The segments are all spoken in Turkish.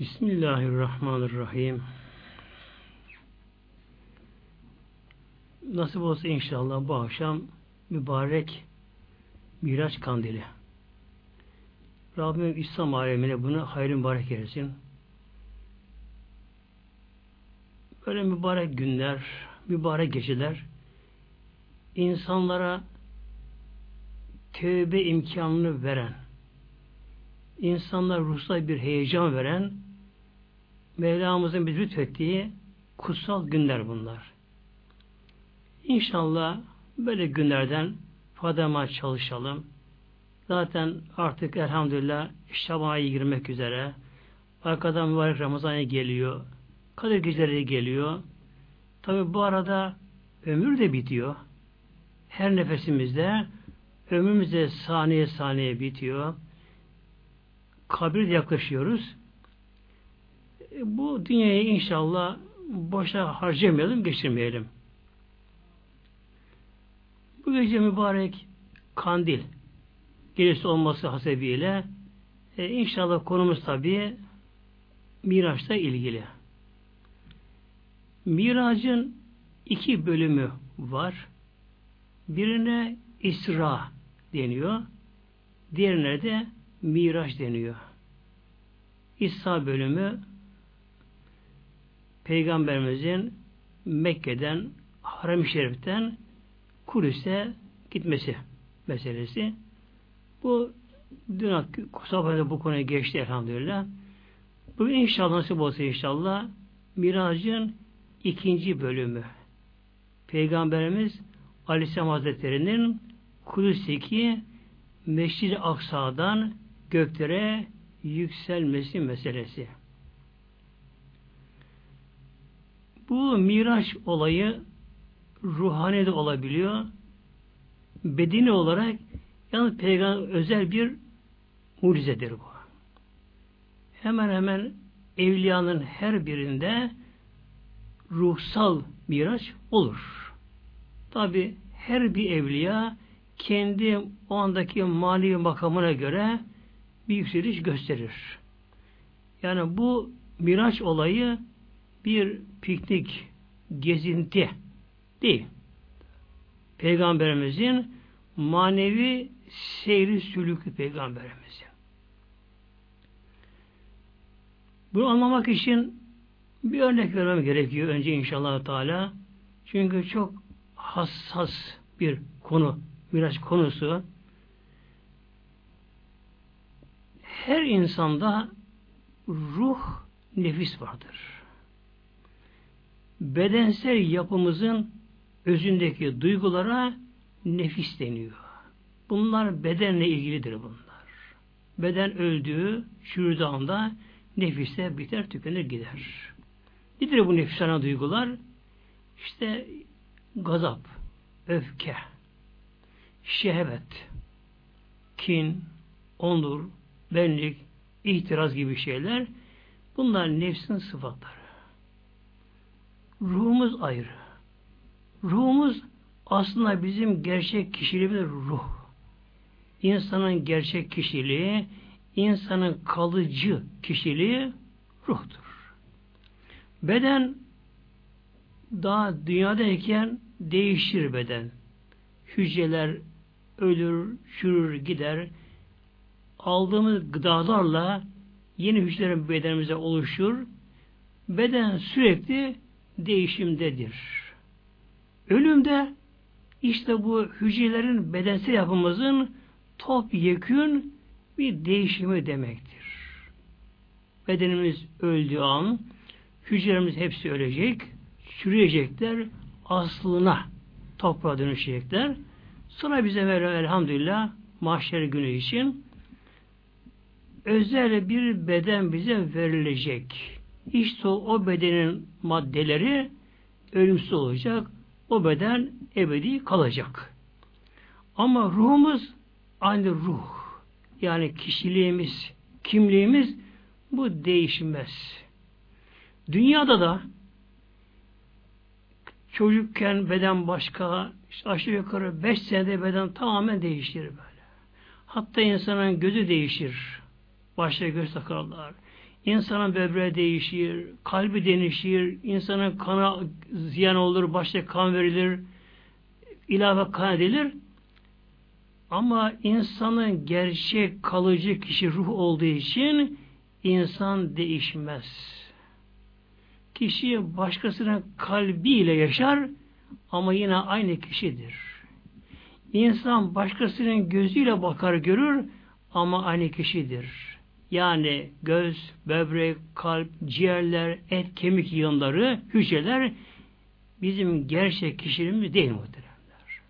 Bismillahirrahmanirrahim. Nasip olsa inşallah bu akşam mübarek Miraç kandili. Rabbim İslam alemine bunu hayır mübarek eylesin. Böyle mübarek günler, mübarek geceler insanlara tövbe imkanını veren, insanlar ruhsal bir heyecan veren, Mevlamızın bir lütfettiği kutsal günler bunlar. İnşallah böyle günlerden fadama çalışalım. Zaten artık elhamdülillah Şaban ayı girmek üzere. Arkadan mübarek Ramazan ayı geliyor. Kadir geceleri geliyor. Tabi bu arada ömür de bitiyor. Her nefesimizde ömrümüz de saniye saniye bitiyor. Kabir yaklaşıyoruz. E, bu dünyayı inşallah boşa harcamayalım, geçirmeyelim. Bu gece mübarek kandil gelirse olması hasebiyle e, inşallah konumuz tabi Miraç'ta ilgili. Miracın iki bölümü var. Birine İsra deniyor. Diğerine de Miraç deniyor. İsra bölümü Peygamberimizin Mekke'den Haram-ı Şerif'ten Kudüs'e gitmesi meselesi. Bu dün sohbette bu konuya geçti elhamdülillah. Bugün inşallah nasip olsa inşallah Mirac'ın ikinci bölümü. Peygamberimiz Aleyhisselam Hazretleri'nin Kudüs'teki Meşrid-i Aksa'dan göklere yükselmesi meselesi. Bu Miraç olayı ruhani de olabiliyor. Bedeni olarak yalnız peygamber özel bir mucizedir bu. Hemen hemen evliyanın her birinde ruhsal miraç olur. Tabi her bir evliya kendi o andaki mali makamına göre bir yükseliş gösterir. Yani bu miraç olayı bir piknik, gezinti değil. Peygamberimizin manevi seyri sülükü peygamberimizin. Bunu anlamak için bir örnek vermem gerekiyor önce inşallah Teala. Çünkü çok hassas bir konu, miraç konusu. Her insanda ruh, nefis vardır. Bedensel yapımızın özündeki duygulara nefis deniyor. Bunlar bedenle ilgilidir bunlar. Beden öldüğü, çürüdüğü anda nefiste biter, tükenir, gider. Nedir bu nefisana duygular? İşte gazap, öfke, şehvet, kin, onur, benlik, itiraz gibi şeyler bunlar nefsin sıfatları. Ruhumuz ayrı. Ruhumuz aslında bizim gerçek kişiliğimiz ruh. İnsanın gerçek kişiliği, insanın kalıcı kişiliği ruhtur. Beden daha dünyadayken değişir beden. Hücreler ölür, çürür, gider. Aldığımız gıdalarla yeni hücrelerin bedenimize oluşur. Beden sürekli değişimdedir. Ölümde işte bu hücrelerin bedensel yapımızın top yekün bir değişimi demektir. Bedenimiz öldüğü an hücrelerimiz hepsi ölecek, çürüyecekler, aslına toprağa dönüşecekler. Sonra bize Mevlam elhamdülillah mahşer günü için özel bir beden bize verilecek. İşte o bedenin maddeleri ölümsüz olacak. O beden ebedi kalacak. Ama ruhumuz aynı ruh. Yani kişiliğimiz, kimliğimiz bu değişmez. Dünyada da çocukken beden başka, işte aşağı yukarı beş senede beden tamamen değişir böyle. Hatta insanın gözü değişir. Başta göz takarlar. İnsanın böbreği değişir, kalbi değişir, insanın kanı ziyan olur, başta kan verilir, ilave kan edilir. Ama insanın gerçek kalıcı kişi ruh olduğu için insan değişmez. Kişi başkasının kalbiyle yaşar ama yine aynı kişidir. İnsan başkasının gözüyle bakar görür ama aynı kişidir. Yani göz, böbrek, kalp, ciğerler, et, kemik yığınları, hücreler bizim gerçek kişiliğimiz değil muhteremler.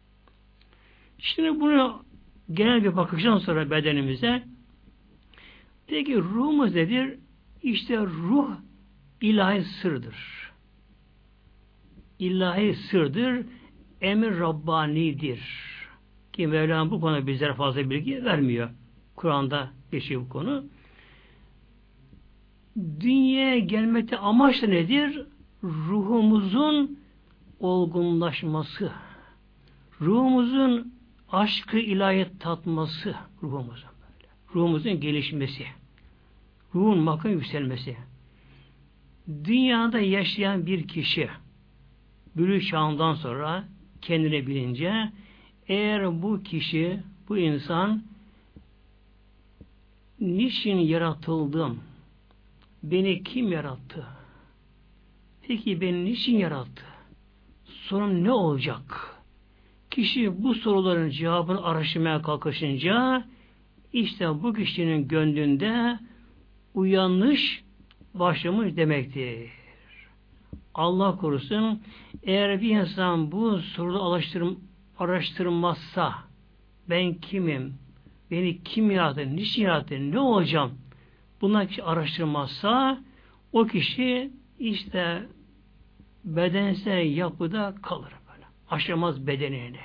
Şimdi bunu genel bir bakıştan sonra bedenimize peki ruhumuz nedir? İşte ruh ilahi sırdır. İlahi sırdır, emir Rabbani'dir. Ki Mevlam bu konuda bizlere fazla bilgi vermiyor. Kur'an'da geçiyor bu konu. Dünyaya gelmekte amaç nedir? Ruhumuzun olgunlaşması. Ruhumuzun aşkı ilahi tatması ruhumuzun böyle. Ruhumuzun gelişmesi. Ruhun makam yükselmesi. Dünyada yaşayan bir kişi bülü çağından sonra kendine bilince eğer bu kişi, bu insan niçin yaratıldım? Beni kim yarattı? Peki beni niçin yarattı? Sorun ne olacak? Kişi bu soruların cevabını araştırmaya kalkışınca işte bu kişinin gönlünde uyanış başlamış demektir. Allah korusun eğer bir insan bu soruda araştırm araştırmazsa ben kimim? Beni kim yarattı? Niçin yarattı? Ne olacağım? Bunlar kişi araştırmazsa o kişi işte bedensel yapıda kalır böyle. Aşamaz bedenini.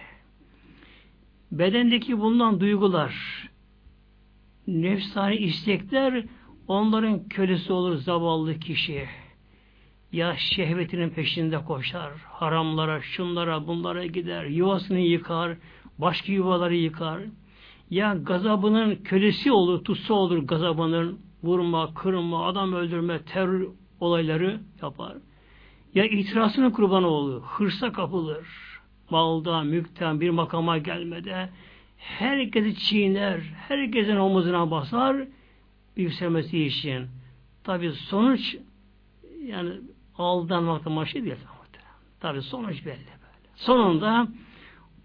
Bedendeki bulunan duygular, nefsani istekler onların kölesi olur zavallı kişi. Ya şehvetinin peşinde koşar, haramlara, şunlara, bunlara gider, yuvasını yıkar, başka yuvaları yıkar. Ya gazabının kölesi olur, tutsa olur gazabının, vurma, kırma, adam öldürme, terör olayları yapar. Ya itirazının kurbanı olur, hırsa kapılır. Malda, mülkten bir makama gelmede herkesi çiğner, herkesin omuzuna basar yükselmesi için. Tabi sonuç yani aldanmak amaçlı değil. Tabi sonuç belli böyle. Sonunda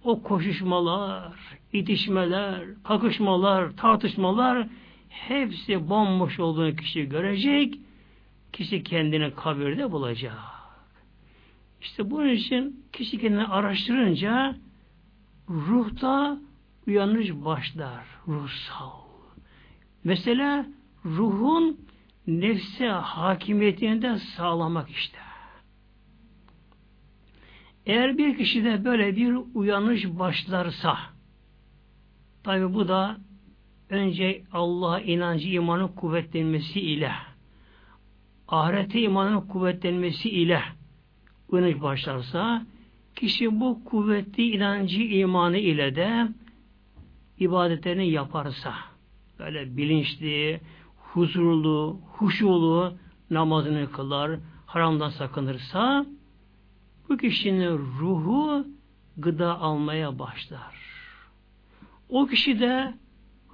o koşuşmalar, itişmeler, kakışmalar, tartışmalar hepsi bomboş olduğunu kişi görecek. Kişi kendini kabirde bulacak. İşte bunun için kişi kendini araştırınca ruhta uyanış başlar. Ruhsal. Mesela ruhun nefse hakimiyetini de sağlamak işte. Eğer bir kişide böyle bir uyanış başlarsa tabi bu da önce Allah'a inancı imanın kuvvetlenmesi ile ahirete imanın kuvvetlenmesi ile uyanış başlarsa kişi bu kuvvetli inancı imanı ile de ibadetlerini yaparsa böyle bilinçli, huzurlu, huşulu namazını kılar, haramdan sakınırsa bu kişinin ruhu gıda almaya başlar. O kişi de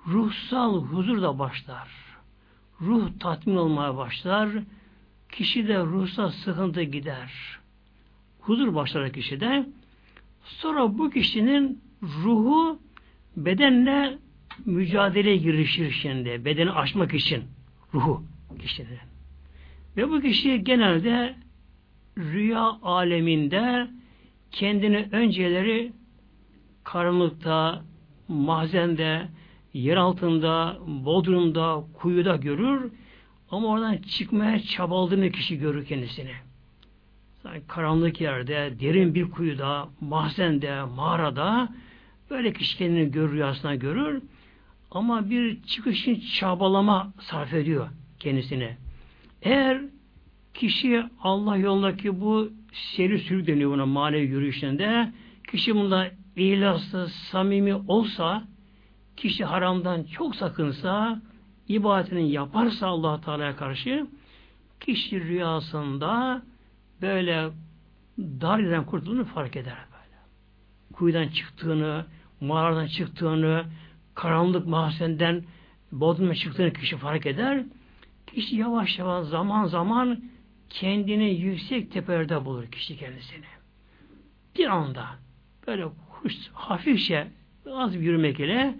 ruhsal huzur da başlar. Ruh tatmin olmaya başlar. Kişi de ruhsal sıkıntı gider. Huzur başlar kişide. Sonra bu kişinin ruhu bedenle mücadeleye girişir şimdi. Bedeni aşmak için. Ruhu kişinin. Ve bu kişi genelde rüya aleminde kendini önceleri karanlıkta, mahzende, yer altında, bodrumda, kuyuda görür ama oradan çıkmaya çabaladığını kişi görür kendisini. Sanki karanlık yerde, derin bir kuyuda, mahzende, mağarada böyle kişi kendini görür, rüyasına görür ama bir çıkışın çabalama sarf ediyor kendisine. Eğer kişi Allah yolundaki bu seri sürü deniyor buna manevi yürüyüşünde kişi bunda ihlaslı, samimi olsa kişi haramdan çok sakınsa ibadetini yaparsa allah Teala'ya karşı kişi rüyasında böyle dar yerden kurtulduğunu fark eder böyle. Kuyudan çıktığını, mağaradan çıktığını, karanlık mahzenden bodruma çıktığını kişi fark eder. Kişi yavaş yavaş zaman zaman kendini yüksek tepelerde bulur kişi kendisini. Bir anda böyle huş, hafifçe az bir yürümek ile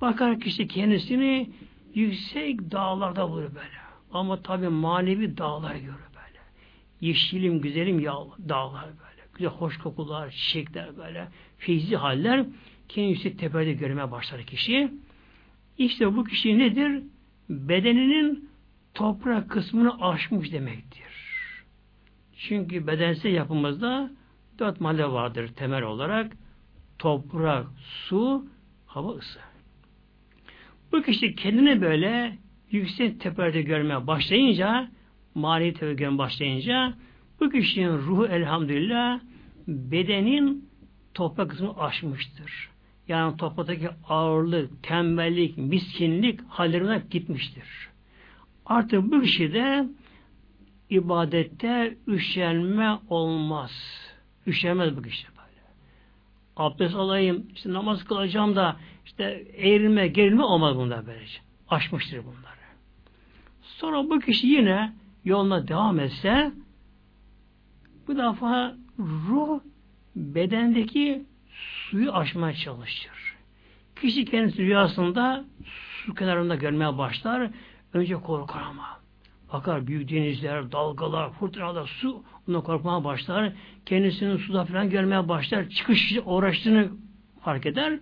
bakar kişi kendisini yüksek dağlarda bulur böyle. Ama tabi manevi dağlar görür böyle. Yeşilim, güzelim dağlar böyle. Güzel hoş kokular, çiçekler böyle. Feyzi haller kendi yüksek tepede görmeye başlar kişi. İşte bu kişi nedir? Bedeninin toprak kısmını aşmış demektir. Çünkü bedensel yapımızda dört madde vardır temel olarak. Toprak, su, hava, ısı. Bu kişi kendini böyle yüksek tepelerde görmeye başlayınca, mali tepede görmeye başlayınca, bu kişinin ruhu elhamdülillah bedenin toprak kısmını aşmıştır. Yani topraktaki ağırlık, tembellik, miskinlik hallerine gitmiştir. Artık bu kişide ibadette üşenme olmaz. Üşenmez bu kişi. Abdest alayım, işte namaz kılacağım da işte eğrilme, gerilme olmaz bunda böylece. Aşmıştır bunları. Sonra bu kişi yine yoluna devam etse bu defa ruh bedendeki suyu aşmaya çalışır. Kişi kendisi rüyasında su kenarında görmeye başlar. Önce korkar ama. Bakar büyük denizler, dalgalar, fırtınalar, su ona korkmaya başlar. Kendisini suda falan görmeye başlar. Çıkış uğraştığını fark eder.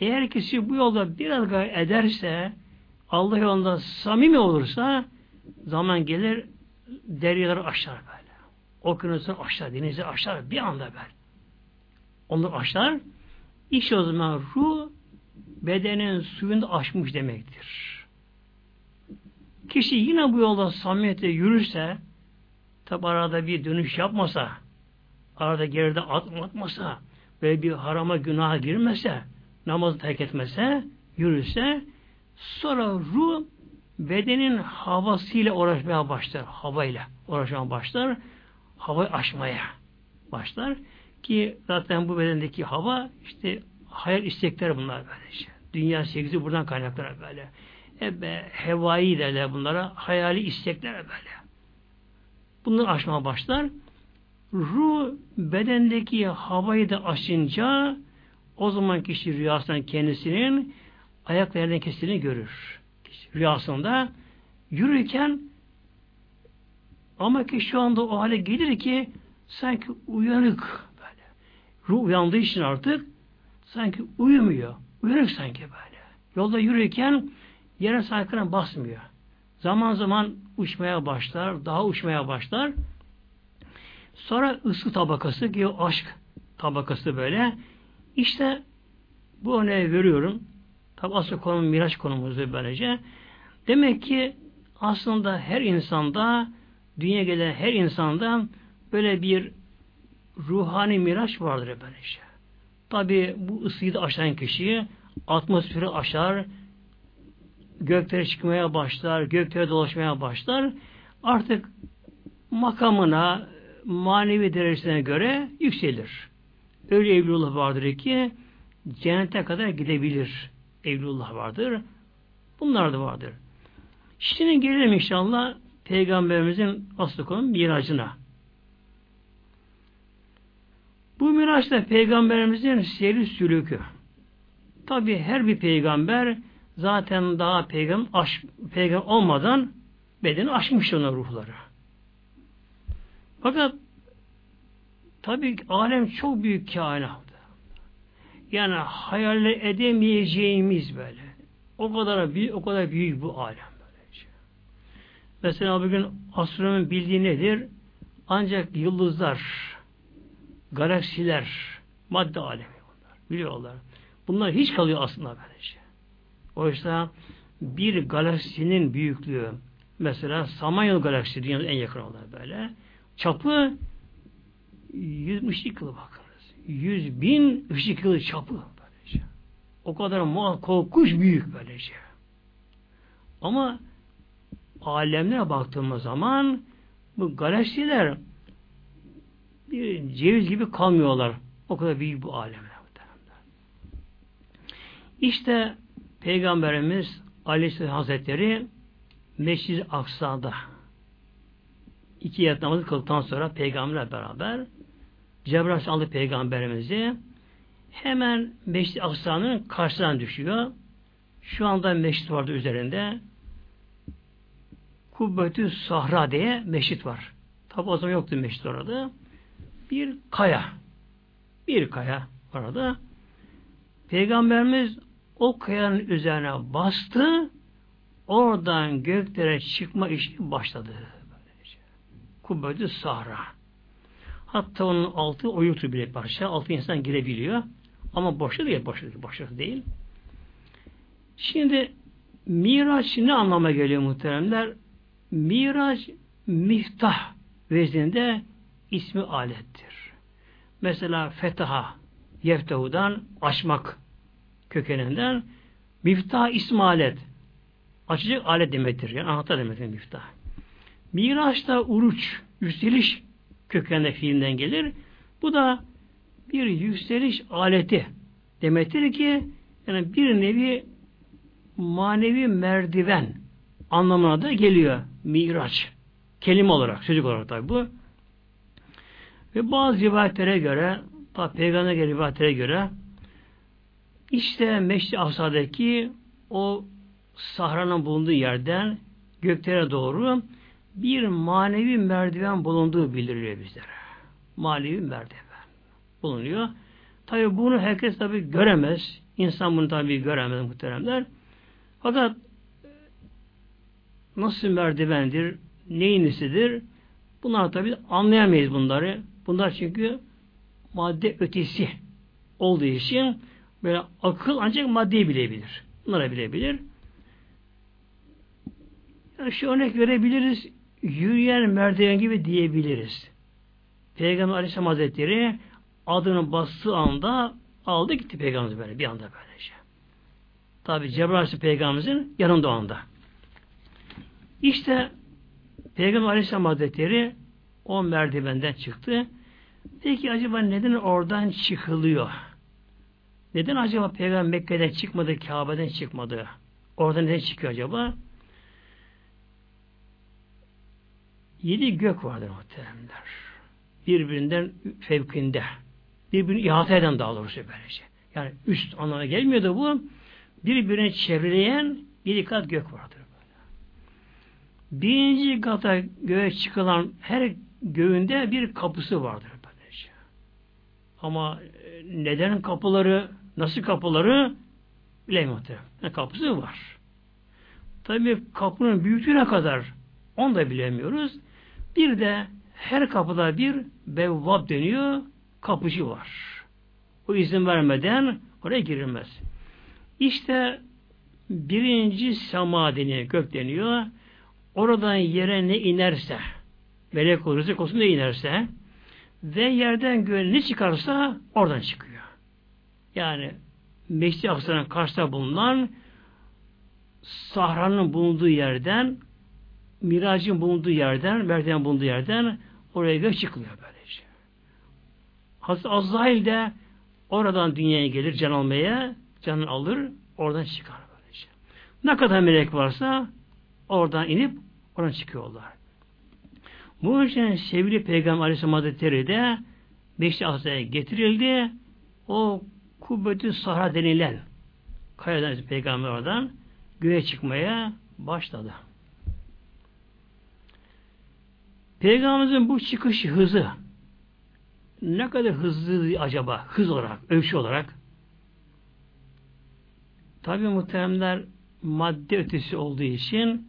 Eğer kişi bu yolda biraz gayret ederse, Allah yolunda samimi olursa, zaman gelir deryaları aşar böyle. Okyanusu aşar, denizi aşar bir anda böyle. Onu aşar. İşte o zaman ruh bedenin suyunu aşmış demektir. Kişi yine bu yolda samimiyetle yürürse, tabi arada bir dönüş yapmasa, arada geride atmasa, ve bir harama günaha girmese, namazı terk etmese, yürürse, sonra ruh bedenin havasıyla uğraşmaya başlar. Havayla uğraşmaya başlar. Havayı aşmaya başlar. Ki zaten bu bedendeki hava işte hayal istekler bunlar böylece. Dünya sevgisi buradan kaynaklar böyle. Ebe, hevai derler bunlara. Hayali istekler böyle. Bunları aşmaya başlar. Ruh bedendeki havayı da aşınca o zaman kişi rüyasından kendisinin ayaklarından kesildiğini görür. Rüyasında yürürken ama ki şu anda o hale gelir ki sanki uyanık böyle. Ruh uyandığı için artık sanki uyumuyor. Uyanık sanki böyle. Yolda yürürken yere saykına basmıyor. Zaman zaman uçmaya başlar, daha uçmaya başlar. Sonra ısı tabakası ki aşk tabakası böyle. İşte bu örneği veriyorum. Tabi asıl konum miraç konumuzdur böylece. Demek ki aslında her insanda dünya gelen her insanda böyle bir ruhani miraç vardır böylece. Tabi bu ısıyı da aşan kişi atmosferi aşar, göklere çıkmaya başlar, göklere dolaşmaya başlar. Artık makamına, manevi derecesine göre yükselir. Öyle evlullah vardır ki cennete kadar gidebilir. Evlullah vardır. Bunlar da vardır. Şimdi gelelim inşallah Peygamberimizin aslı konu miracına. Bu miraçta Peygamberimizin seyri sülükü. Tabi her bir peygamber zaten daha peygamber, aş, peygamber olmadan bedeni aşmış ona ruhları. Fakat tabi alem çok büyük kainat. Yani hayal edemeyeceğimiz böyle. O kadar büyük, o kadar büyük bu alem. Böylece. Mesela bugün astronomi bildiği nedir? Ancak yıldızlar, galaksiler, madde alemi bunlar. Biliyorlar. Bunlar hiç kalıyor aslında böylece. Oysa bir galaksinin büyüklüğü mesela Samanyolu galaksisi dünyanın en yakın olan böyle. Çapı 100 ışık yılı bakınız. 100 bin ışık yılı çapı böylece. O kadar korkuş büyük böylece. Ama alemlere baktığımız zaman bu galaksiler bir ceviz gibi kalmıyorlar. O kadar büyük bu alemler. İşte Peygamberimiz Aleyhisselam Hazretleri Meşrid-i Aksa'da iki yat namazı kıldıktan sonra peygamberle beraber Cebrail aldı peygamberimizi hemen Meşrid-i Aksa'nın karşısından düşüyor. Şu anda meşrit vardı üzerinde. Kubbetü Sahra diye meşrit var. Tabi o zaman yoktu meşrit orada. Bir kaya. Bir kaya orada. Peygamberimiz o kayanın üzerine bastı. Oradan göklere çıkma işi başladı. Kubbetü Sahra. Hatta onun altı oyuktu bile parça. Altı insan girebiliyor. Ama boşta değil, boşta değil, boşta değil. Şimdi Miraç ne anlama geliyor muhteremler? Miraç miftah vezinde ismi alettir. Mesela fetaha yeftehudan açmak kökeninden miftah ismi alet. Açacak alet demektir. Yani anahtar demektir miftah. Miraç da uruç, yükseliş kökeninde fiilinden gelir. Bu da bir yükseliş aleti demektir ki yani bir nevi manevi merdiven anlamına da geliyor. Miraç. Kelime olarak, sözcük olarak tabi bu. Ve bazı rivayetlere göre, tabi peygamber rivayetlere göre işte Meşri Aksa'daki o sahranın bulunduğu yerden göklere doğru bir manevi merdiven bulunduğu bildiriliyor bizlere. Manevi merdiven bulunuyor. Tabi bunu herkes tabi göremez. İnsan bunu tabi göremez muhteremler. Fakat nasıl merdivendir, neyin nesidir? Bunlar tabi anlayamayız bunları. Bunlar çünkü madde ötesi olduğu için böyle akıl ancak maddeyi bilebilir. Bunlara bilebilir. Yani şu örnek verebiliriz. Yürüyen merdiven gibi diyebiliriz. Peygamber Aleyhisselam Hazretleri adını bastığı anda aldı gitti Peygamber böyle bir anda böylece. Tabi Cebrail Aleyhisselam Peygamberimizin yanında o anda. İşte Peygamber Aleyhisselam Hazretleri o merdivenden çıktı. Peki acaba neden oradan çıkılıyor? Neden acaba Peygamber Mekke'den çıkmadı, Kabe'den çıkmadı? Oradan neden çıkıyor acaba? Yedi gök vardır muhteremler. Birbirinden fevkinde. Birbirini ihata eden daha doğrusu böylece. Yani üst anlamına gelmiyor da bu birbirini çevreleyen yedi kat gök vardır. Böyle. Birinci kata göğe çıkılan her göğünde bir kapısı vardır. Böylece. Ama e, neden kapıları, nasıl kapıları bilemiyorum. Yani kapısı var. Tabi kapının büyüklüğüne kadar onu da bilemiyoruz. Bir de her kapıda bir bevvab deniyor, kapıcı var. O izin vermeden oraya girilmez. İşte birinci sema deniyor, gök deniyor. Oradan yere ne inerse, melek olur, rızık olsun ne inerse ve yerden göğe ne çıkarsa oradan çıkıyor. Yani Meşri Aksa'nın karşısında bulunan sahranın bulunduğu yerden miracın bulunduğu yerden, merdiven bulunduğu yerden oraya gök çıkılıyor böylece. Hazreti Azrail de oradan dünyaya gelir can almaya, canını alır, oradan çıkar böylece. Ne kadar melek varsa oradan inip oradan çıkıyorlar. Bu için sevgili Peygamber Aleyhisselam Hazretleri de Beşli Asra'ya getirildi. O Kubbetü Sahra denilen kayadan Peygamber oradan göğe çıkmaya başladı. Peygamberimizin bu çıkış hızı ne kadar hızlı acaba? Hız olarak, ölçü olarak. Tabi muhteremler madde ötesi olduğu için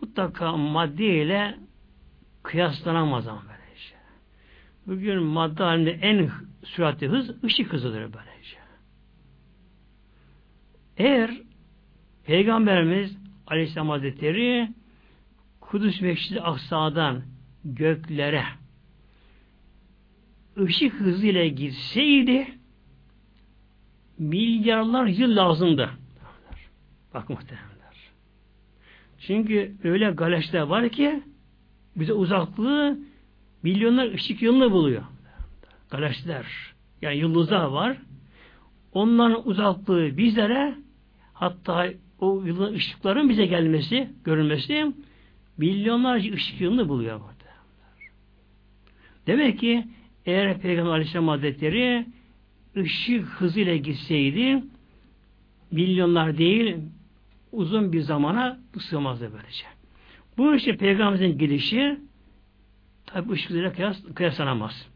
mutlaka madde ile kıyaslanamaz ama böylece. Bugün madde halinde en süratli hız ışık hızıdır böylece. Eğer Peygamberimiz Aleyhisselam Hazretleri Kudüs Mescid-i Aksa'dan göklere ışık hızıyla gitseydi milyarlar yıl lazımdı. Bak muhtemelenler. Çünkü öyle galaksiler var ki bize uzaklığı milyonlar ışık yılını buluyor. Galaksiler. Yani yıldızlar var. Onların uzaklığı bizlere hatta o yıldız ışıkların bize gelmesi, görülmesi milyonlarca ışık yılını buluyor. Demek ki eğer Peygamber Aleyhisselam Hazretleri ışık hızıyla gitseydi milyonlar değil uzun bir zamana sığmazdı böylece. Bu işte Peygamberimizin gidişi tabi ışıklarıyla kıyas, kıyaslanamaz.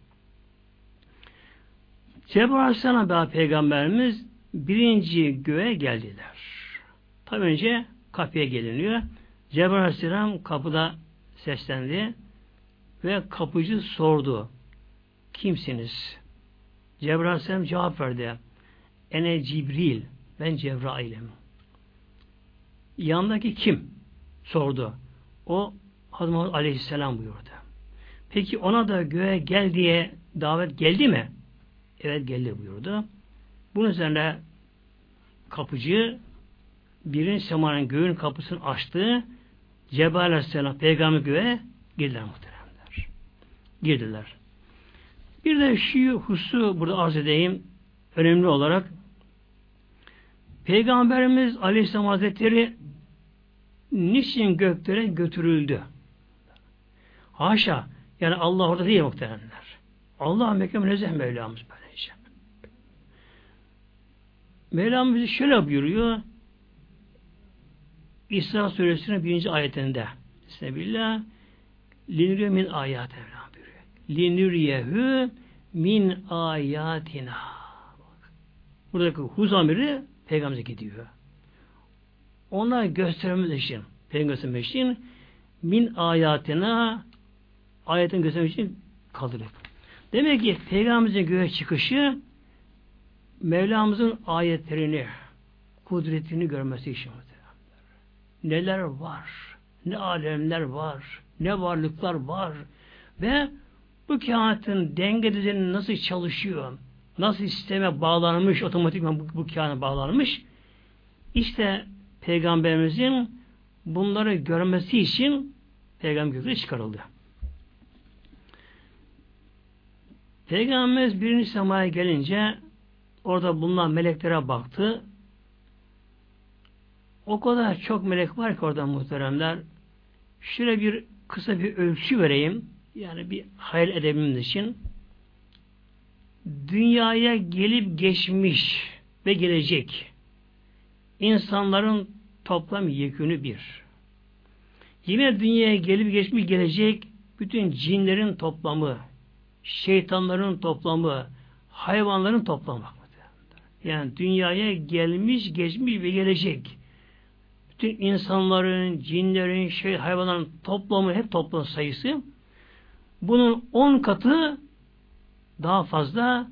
Cebrail Aleyhisselam ve Peygamberimiz birinci göğe geldiler. Tabi önce kapıya geliniyor. Cebrail Aleyhisselam kapıda seslendi ve kapıcı sordu. Kimsiniz? Cebrail Aleyhisselam cevap verdi. Ene Cibril. Ben Cebrail'im. Yanındaki kim? Sordu. O Hazreti Aleyhisselam buyurdu. Peki ona da göğe gel diye davet geldi mi? Evet geldi buyurdu. Bunun üzerine kapıcı birin semanın göğün kapısını açtı. Cebrail Aleyhisselam peygamber göğe girdiler muhteremler. Girdiler. Bir de şu husu burada arz edeyim. Önemli olarak Peygamberimiz Aleyhisselam Hazretleri niçin göklere götürüldü? Haşa. Yani Allah orada değil muhteremler. Allah mekan münezzeh Mevlamız böylece. Mevlamız şöyle buyuruyor. İsra suresinin birinci ayetinde. Bismillah. Linuriye min ayat Mevlam buyuruyor. Linuriyehu min ayatina. Buradaki hu zamiri Peygamber'e gidiyor. Ona göstermemiz için, Peygamber için min ayatına ayetin göstermek için kaldırıyor. Demek ki Peygamberimizin göğe çıkışı Mevlamızın ayetlerini, kudretini görmesi için. Neler var, ne alemler var, ne varlıklar var ve bu kainatın denge düzeni nasıl çalışıyor, nasıl sisteme bağlanmış, otomatikman bu, bu kainata bağlanmış. İşte Peygamberimizin bunları görmesi için Peygamber gökyüzüne çıkarıldı. Peygamberimiz birinci semaya gelince orada bulunan meleklere baktı. O kadar çok melek var ki orada muhteremler. Şöyle bir kısa bir ölçü vereyim. Yani bir hayal edebilmemiz için. Dünyaya gelip geçmiş ve gelecek insanların toplam yekünü bir. Yine dünyaya gelip geçmiş gelecek bütün cinlerin toplamı, şeytanların toplamı, hayvanların toplamı. Yani dünyaya gelmiş, geçmiş ve gelecek. Bütün insanların, cinlerin, şey, hayvanların toplamı, hep toplam sayısı. Bunun on katı daha fazla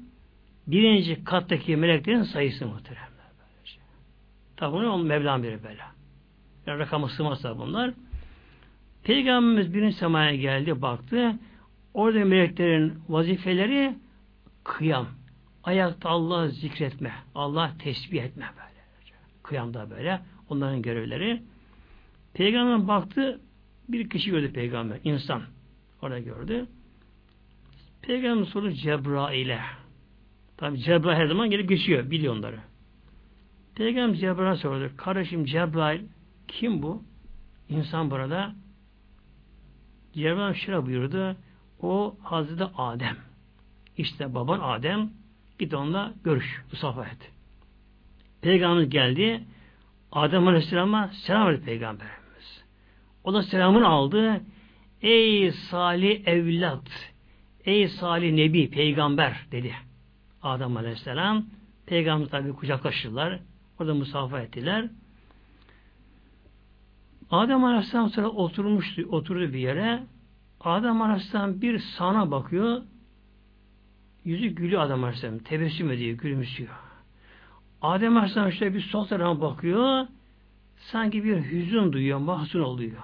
birinci kattaki meleklerin sayısı muhteremler. Tabi bunu Mevlam biri böyle. Yani rakamı sığmazsa bunlar. Peygamberimiz birinci semaya geldi, baktı. Orada meleklerin vazifeleri kıyam. Ayakta Allah zikretme. Allah tesbih etme böyle. Kıyamda böyle. Onların görevleri. Peygamber baktı bir kişi gördü peygamber. insan. Orada gördü. Peygamber soru Cebrail'e. Tabi Cebrail her zaman gelip geçiyor. Biliyor onları. Peygamber Cebrail'e sordu. Kardeşim Cebrail kim bu? İnsan burada. Cebrail şöyle buyurdu. O Hazreti Adem. İşte baban Adem. Git onunla görüş. Musafa et. Peygamber geldi. Adem Aleyhisselam'a selam verdi Peygamberimiz. O da selamını aldı. Ey salih evlat, ey salih nebi, peygamber dedi. Adem Aleyhisselam. Peygamber tabi kucaklaşırlar. Orada musafa ettiler. Adem Aleyhisselam sonra oturmuştu, oturdu bir yere. Adem Aleyhisselam bir sana bakıyor. Yüzü gülüyor Adem Aleyhisselam. Tebessüm ediyor, gülümsüyor. Adem Aleyhisselam işte bir sol tarafa bakıyor. Sanki bir hüzün duyuyor, mahzun oluyor.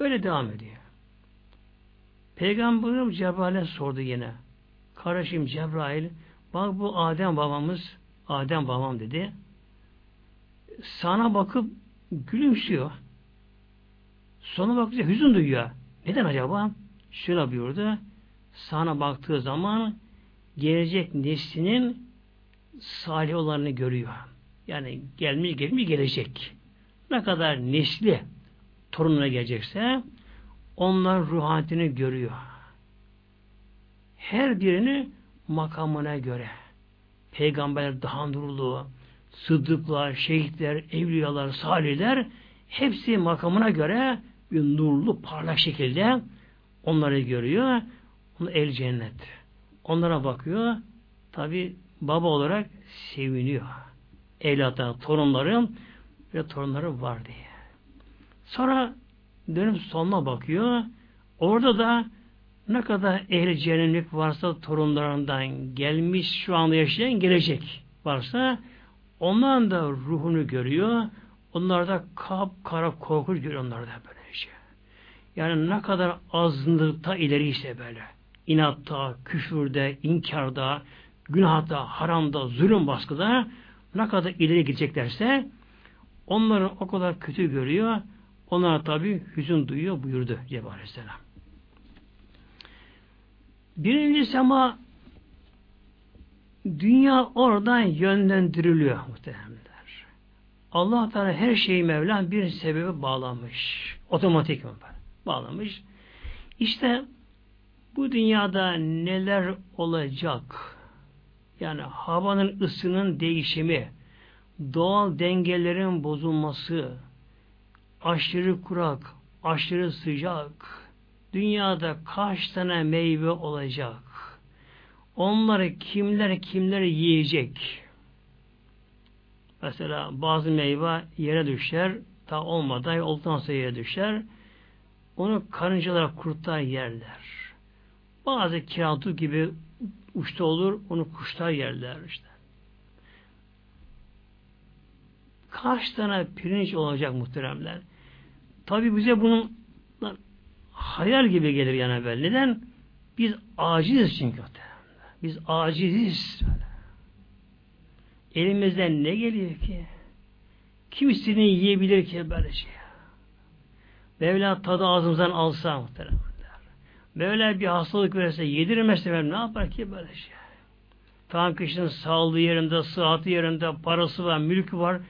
Böyle devam ediyor. Peygamberim Cebrail'e sordu yine. Kardeşim Cebrail, bak bu Adem babamız, Adem babam dedi. Sana bakıp gülümsüyor. Sonra bakınca hüzün duyuyor. Neden acaba? Şöyle buyurdu. Sana baktığı zaman gelecek neslinin salih olanını görüyor. Yani gelmiş gelmiş gelecek. Ne kadar nesli torununa gelecekse onlar ruhaniyetini görüyor. Her birini makamına göre. Peygamberler daha nurlu, sıddıklar, şehitler, evliyalar, salihler hepsi makamına göre bir nurlu, parlak şekilde onları görüyor. Onu el cennet. Onlara bakıyor. Tabi baba olarak seviniyor. Evlatlar, torunlarım ve torunları var diye. Sonra dönüp sonuna bakıyor. Orada da ne kadar ehli cehennemlik varsa torunlarından gelmiş şu anda yaşayan gelecek varsa onların da ruhunu görüyor. Onlar da kap kara korkunç görüyor onlar da böylece. Yani ne kadar azınlıkta ileriyse böyle. İnatta, küfürde, inkarda, günahda, haramda, zulüm baskıda ne kadar ileri gideceklerse onları o kadar kötü görüyor. Onlar tabi hüzün duyuyor buyurdu Cebrail Aleyhisselam. Birinci sema dünya oradan yönlendiriliyor muhtemelenler. Allah Teala her şeyi Mevlam bir sebebe bağlamış. Otomatik bağlamış. İşte bu dünyada neler olacak? Yani havanın ısının değişimi, doğal dengelerin bozulması, aşırı kurak, aşırı sıcak, dünyada kaç tane meyve olacak? Onları kimler kimler yiyecek? Mesela bazı meyve yere düşer, ta olmadan olduktan sonra yere düşer. Onu karıncalar, kurtlar yerler. Bazı kiratu gibi uçta olur, onu kuşlar yerler işte. Kaç tane pirinç olacak muhteremler? Tabi bize bunun hayal gibi gelir yani böyle. Neden? Biz aciziz çünkü. Biz aciziz. Elimizden ne geliyor ki? Kim yiyebilir ki böyle şey? Mevla tadı ağzımızdan alsa muhteremler. Mevla bir hastalık verirse yedirmezse ne yapar ki böyle şey? Tam kişinin sağlığı yerinde, sıhhati yerinde, parası var, mülkü var.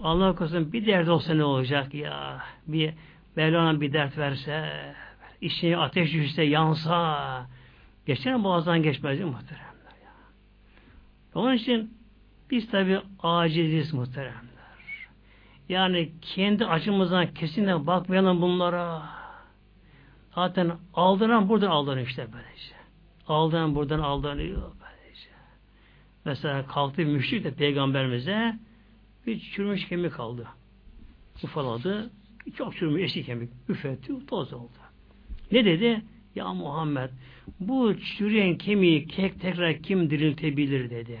Allah korusun bir dert olsa ne olacak ya? Bir Mevlana bir dert verse, içine ateş düşse, yansa, geçer boğazdan geçmez muhteremler ya. Onun için biz tabi aciziz muhteremler. Yani kendi açımızdan kesinlikle bakmayalım bunlara. Zaten aldıran buradan aldanıyor işte böylece. Aldıran buradan aldanıyor böylece. Mesela kalktı müşrik de peygamberimize bir çürümüş kemik kaldı. Ufaladı. Çok çürümüş eski kemik. Üfetti, toz oldu. Ne dedi? Ya Muhammed bu çürüyen kemiği kek tekrar kim diriltebilir dedi.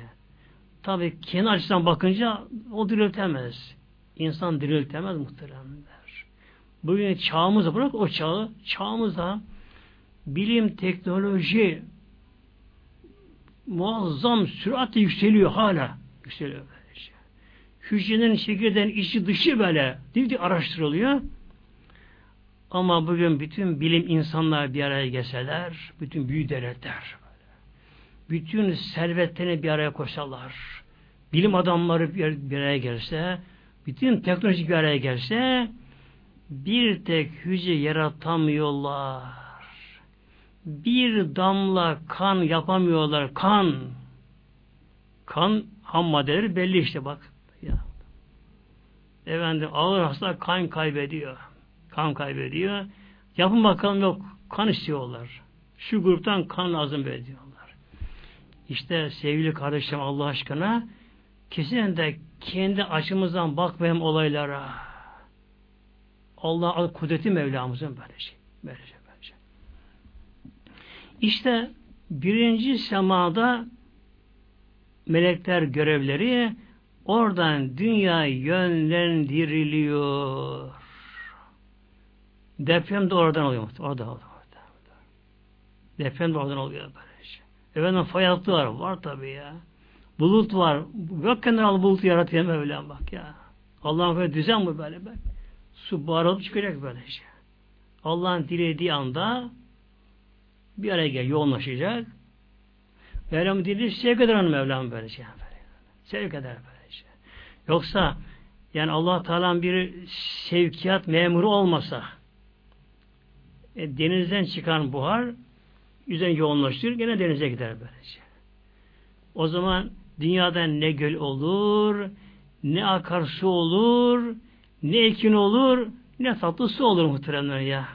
Tabi kendi açısından bakınca o diriltemez. İnsan diriltemez muhteremler. Bugün çağımızda bırak o çağı, çağımızda bilim, teknoloji muazzam süratle yükseliyor hala. Yükseliyor böylece. Hücrenin çekirdeğin içi dışı böyle divdi araştırılıyor. Ama bugün bütün bilim insanlar bir araya gelseler, bütün büyük devletler, bütün servetlerini bir araya koşarlar, bilim adamları bir araya gelse, bütün teknoloji bir araya gelse, bir tek hücre yaratamıyorlar. Bir damla kan yapamıyorlar. Kan. Kan ham maddeleri belli işte bak. Ya. Efendim ağır hasta kan kaybediyor. Kan kaybediyor. Yapın bakalım yok. Kan istiyorlar. Şu gruptan kan lazım diyorlar. İşte sevgili kardeşlerim Allah aşkına kesinlikle kendi açımızdan bakmayalım olaylara. Allah kudreti Mevlamızın böyle şey. Böyle şey, böyle şey. İşte birinci semada melekler görevleri oradan dünya yönlendiriliyor. Deprem de oradan oluyor. Orada, orada, orada. Deprem de oradan oluyor böyle şey. Efendim fay var. Var tabii ya. Bulut var. Yokken al bulutu yaratıyor Mevlam bak ya. Allah'ın böyle düzen bu böyle bak. Su bağırılıp çıkacak böyle şey. Allah'ın dilediği anda bir araya gel, yoğunlaşacak. Mevlam dilediği sevk eder onu Mevlam böyle şey. Sevk eder böyle şey. Yoksa yani Allah Teala'nın bir sevkiyat memuru olmasa e, denizden çıkan buhar yüzden yoğunlaştırır gene denize gider böylece. O zaman dünyada ne göl olur, ne akarsu olur, ne ekin olur, ne tatlı su olur muhteremler ya.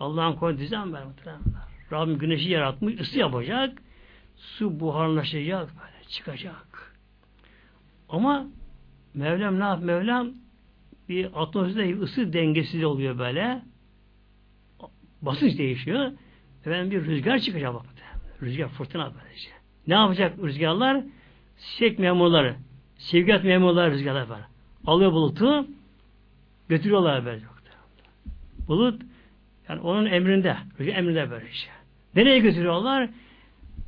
Allah'ın koyduğu düzen var muhteremler. Rabbim güneşi yaratmış, ısı yapacak, su buharlaşacak, böyle çıkacak. Ama Mevlam ne yap? Mevlam bir atmosferde ısı dengesiz oluyor böyle. Basınç değişiyor. Efendim bir rüzgar çıkacak bak. Rüzgar fırtına böylece. Ne yapacak rüzgarlar? Sek memurları, sevkiyat memurları rüzgarlar var. Alıyor bulutu, götürüyorlar böyle. Bulut, yani onun emrinde, emrinde böyle şey. Nereye götürüyorlar?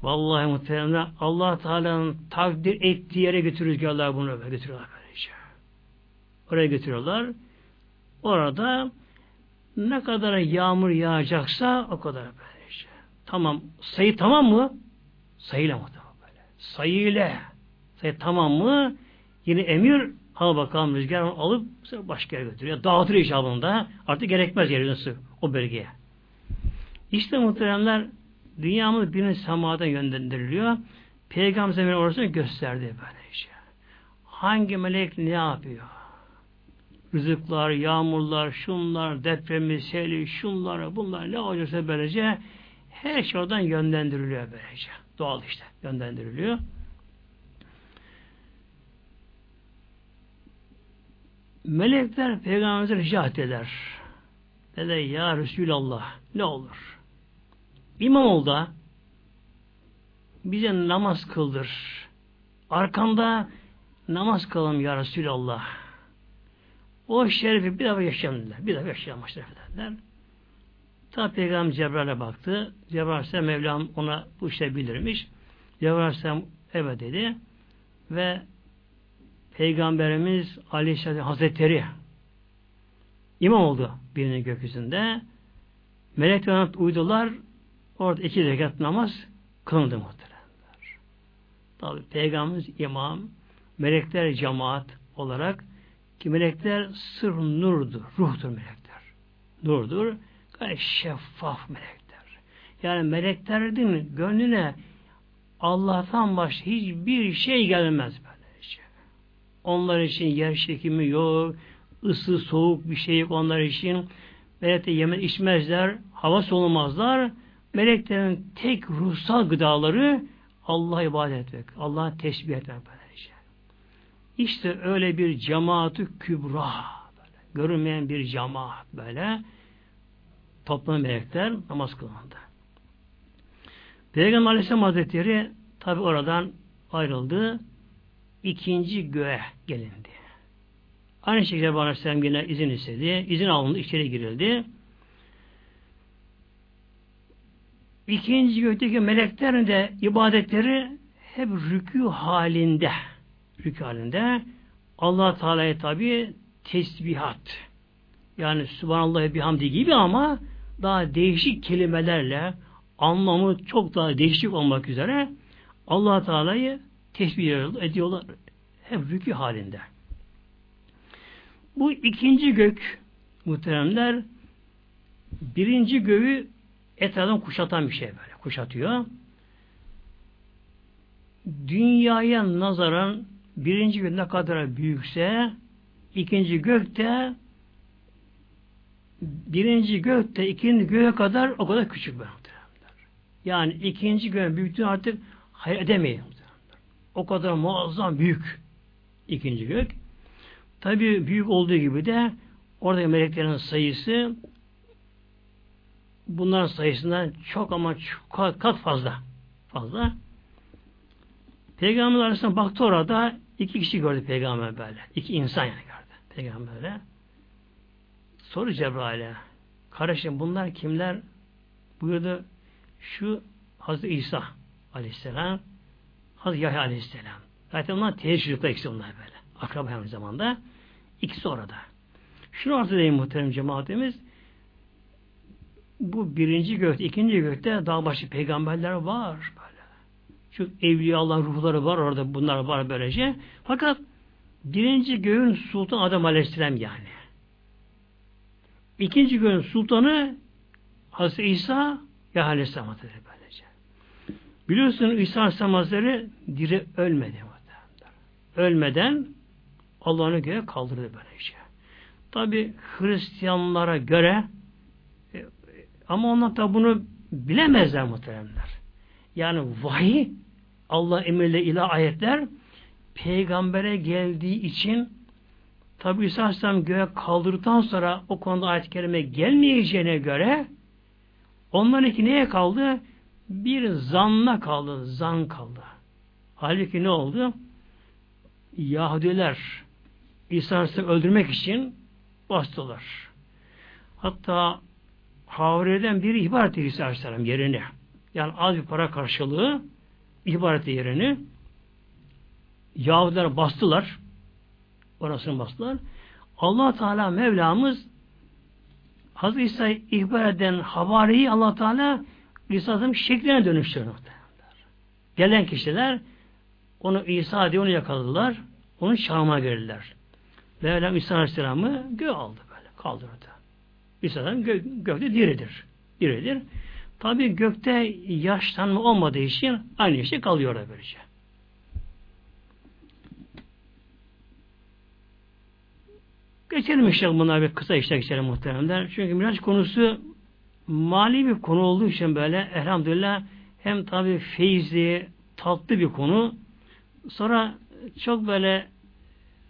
Vallahi muhtemelen allah Teala'nın takdir ettiği yere götürür rüzgarlar bunu böyle götürüyorlar böyle şey. Oraya götürüyorlar. Orada ne kadar yağmur yağacaksa o kadar böyle şey. Tamam. Sayı tamam mı? Sayıyla tamam böyle. Sayıyla. Sayı tamam mı? Yine emir ha bakalım rüzgar onu alıp başka yere götürüyor. Dağıtır icabında. Artık gerekmez yerin o bölgeye. İşte muhteremler dünyamız birinci semadan yönlendiriliyor. Peygamber orasını gösterdi böyle şey. Hangi melek ne yapıyor? rızıklar, yağmurlar, şunlar, depremi, seli, şunlar, bunlar ne olacaksa böylece her şey oradan yönlendiriliyor böylece. Doğal işte yönlendiriliyor. Melekler peygamberimize rica ettiler. Dedi ya Resulallah ne olur? İmam ol da bize namaz kıldır. Arkanda namaz kılalım ya Resulallah. O şerifi bir daha yaşayalım. Bir daha yaşayalım dediler. Ta Peygamber Cebrail'e baktı. Cebrail Aleyhisselam Mevlam ona bu işte bildirmiş. Cebrail Aleyhisselam evet dedi. Ve Peygamberimiz Aleyhisselam Hazretleri imam oldu birinin gökyüzünde. Melekler uydular. Orada iki rekat namaz kılındı muhteremler. Tabi Peygamberimiz imam, melekler cemaat olarak ki melekler sır nurdur, ruhtur melekler. Nurdur, gayet şeffaf melekler. Yani meleklerin gönlüne Allah'tan başka hiçbir şey gelmez böylece. Onlar için yer çekimi yok, ısı, soğuk bir şey yok onlar için. Melekler yemek içmezler, hava solumazlar. Meleklerin tek ruhsal gıdaları Allah'a ibadet etmek, Allah'a tesbih etmek böylece. İşte öyle bir cemaatı kübra böyle, görünmeyen bir cemaat böyle toplanan melekler namaz kılındı. Peygamber Aleyhisselam Hazretleri tabi oradan ayrıldı. İkinci göğe gelindi. Aynı şekilde Peygamber Aleyhisselam yine izin istedi. İzin alındı, içeri girildi. İkinci gökteki meleklerin de ibadetleri hep rükû halinde rükû halinde allah Teala'ya tabi tesbihat yani Subhanallah bihamdi gibi ama daha değişik kelimelerle anlamı çok daha değişik olmak üzere allah Teala'yı tesbih ediyorlar hep rükû halinde. Bu ikinci gök muhteremler birinci göğü etrafından kuşatan bir şey böyle. Kuşatıyor. Dünyaya nazaran birinci gök ne kadar büyükse ikinci gök de birinci gök de ikinci göğe kadar o kadar küçük bir Yani ikinci göğün büyüklüğünü artık hayal edemeyiz. O kadar muazzam büyük ikinci gök. Tabi büyük olduğu gibi de orada meleklerin sayısı bunların sayısından çok ama çok kat fazla. Fazla. Peygamber Aleyhisselam baktı orada İki kişi gördü peygamber böyle. İki insan yani gördü peygamberle. Soru Cebrail'e. Kardeşim bunlar kimler? Buyurdu şu Hazreti İsa aleyhisselam Hazreti Yahya aleyhisselam. Zaten onlar teyze çocuklar ikisi onlar böyle. Akraba aynı zamanda. İkisi orada. Şunu arz edeyim muhterem cemaatimiz. bu birinci gökte, ikinci gökte daha başka peygamberler var böyle. Şu evliya Allah ruhları var orada bunlar var böylece. Fakat birinci göğün sultan Adam Aleyhisselam yani. İkinci göğün sultanı Hazreti İsa ya Aleyhisselam böylece. Biliyorsunuz İsa Aleyhisselam Hazretleri diri ölmedi. Ölmeden Allah'ını göğe kaldırdı böylece. Tabi Hristiyanlara göre e, ama onlar da bunu bilemezler muhteremler. Yani vahiy Allah emirle ilah ayetler peygambere geldiği için tabi İsa Aleyhisselam göğe kaldırdıktan sonra o konuda ayet-i kerime gelmeyeceğine göre onların iki neye kaldı? Bir zanna kaldı. Zan kaldı. Halbuki ne oldu? Yahudiler İsa öldürmek için bastılar. Hatta Havre'den biri ihbar etti İsa Aleyhisselam yerine. Yani az bir para karşılığı ihbar etti yerini. Yahudiler bastılar. Orasını bastılar. allah Teala Mevlamız Hazreti İsa'yı ihbar eden havariyi allah Teala İsa'nın şekline dönüştürüyor. Gelen kişiler onu İsa diye onu yakaladılar. Onu Şam'a girdiler. Mevlam İsa Aleyhisselam'ı gö aldı böyle. Kaldırdı. İsa Aleyhisselam gö gökte diridir. Diridir. Tabi gökte yaşlanma olmadığı için aynı işte kalıyor da böylece. Geçelim işte bunlar bir kısa işte geçelim muhteremler. Çünkü Miraç konusu mali bir konu olduğu için böyle elhamdülillah hem tabi feyizli, tatlı bir konu. Sonra çok böyle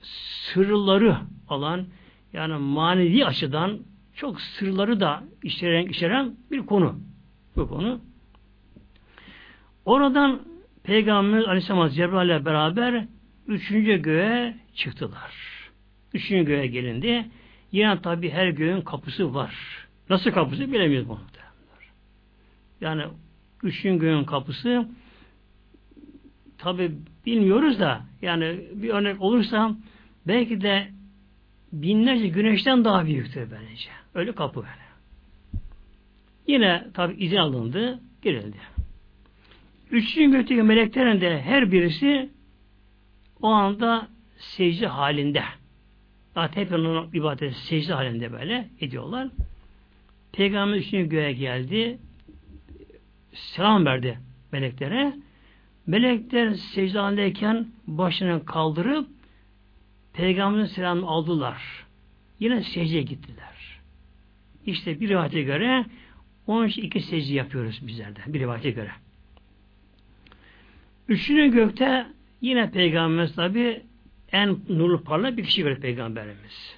sırları olan yani manevi açıdan çok sırları da içeren, içeren bir konu. Bu konu. Oradan Peygamber Aleyhisselam Cebrail ile beraber üçüncü göğe çıktılar. Üçüncü göğe gelindi. Yine tabi her göğün kapısı var. Nasıl kapısı bilemiyoruz bunu. Yani üçüncü göğün kapısı tabi bilmiyoruz da yani bir örnek olursa belki de binlerce güneşten daha büyüktür bence. Öyle kapı böyle. Yine tabi izin alındı, girildi. Üçüncü gökteki meleklerin de her birisi o anda secde halinde. Zaten hep onun ibadet secde halinde böyle ediyorlar. Peygamber üçüncü göğe geldi. Selam verdi meleklere. Melekler secde halindeyken başını kaldırıp Peygamberin selamını aldılar. Yine secdeye gittiler. İşte bir rivayete göre onun için iki secde yapıyoruz bizler de. Bir rivayete göre. Üçüncü gökte yine Peygamberimiz tabi en nurlu parlak bir kişi göre Peygamberimiz.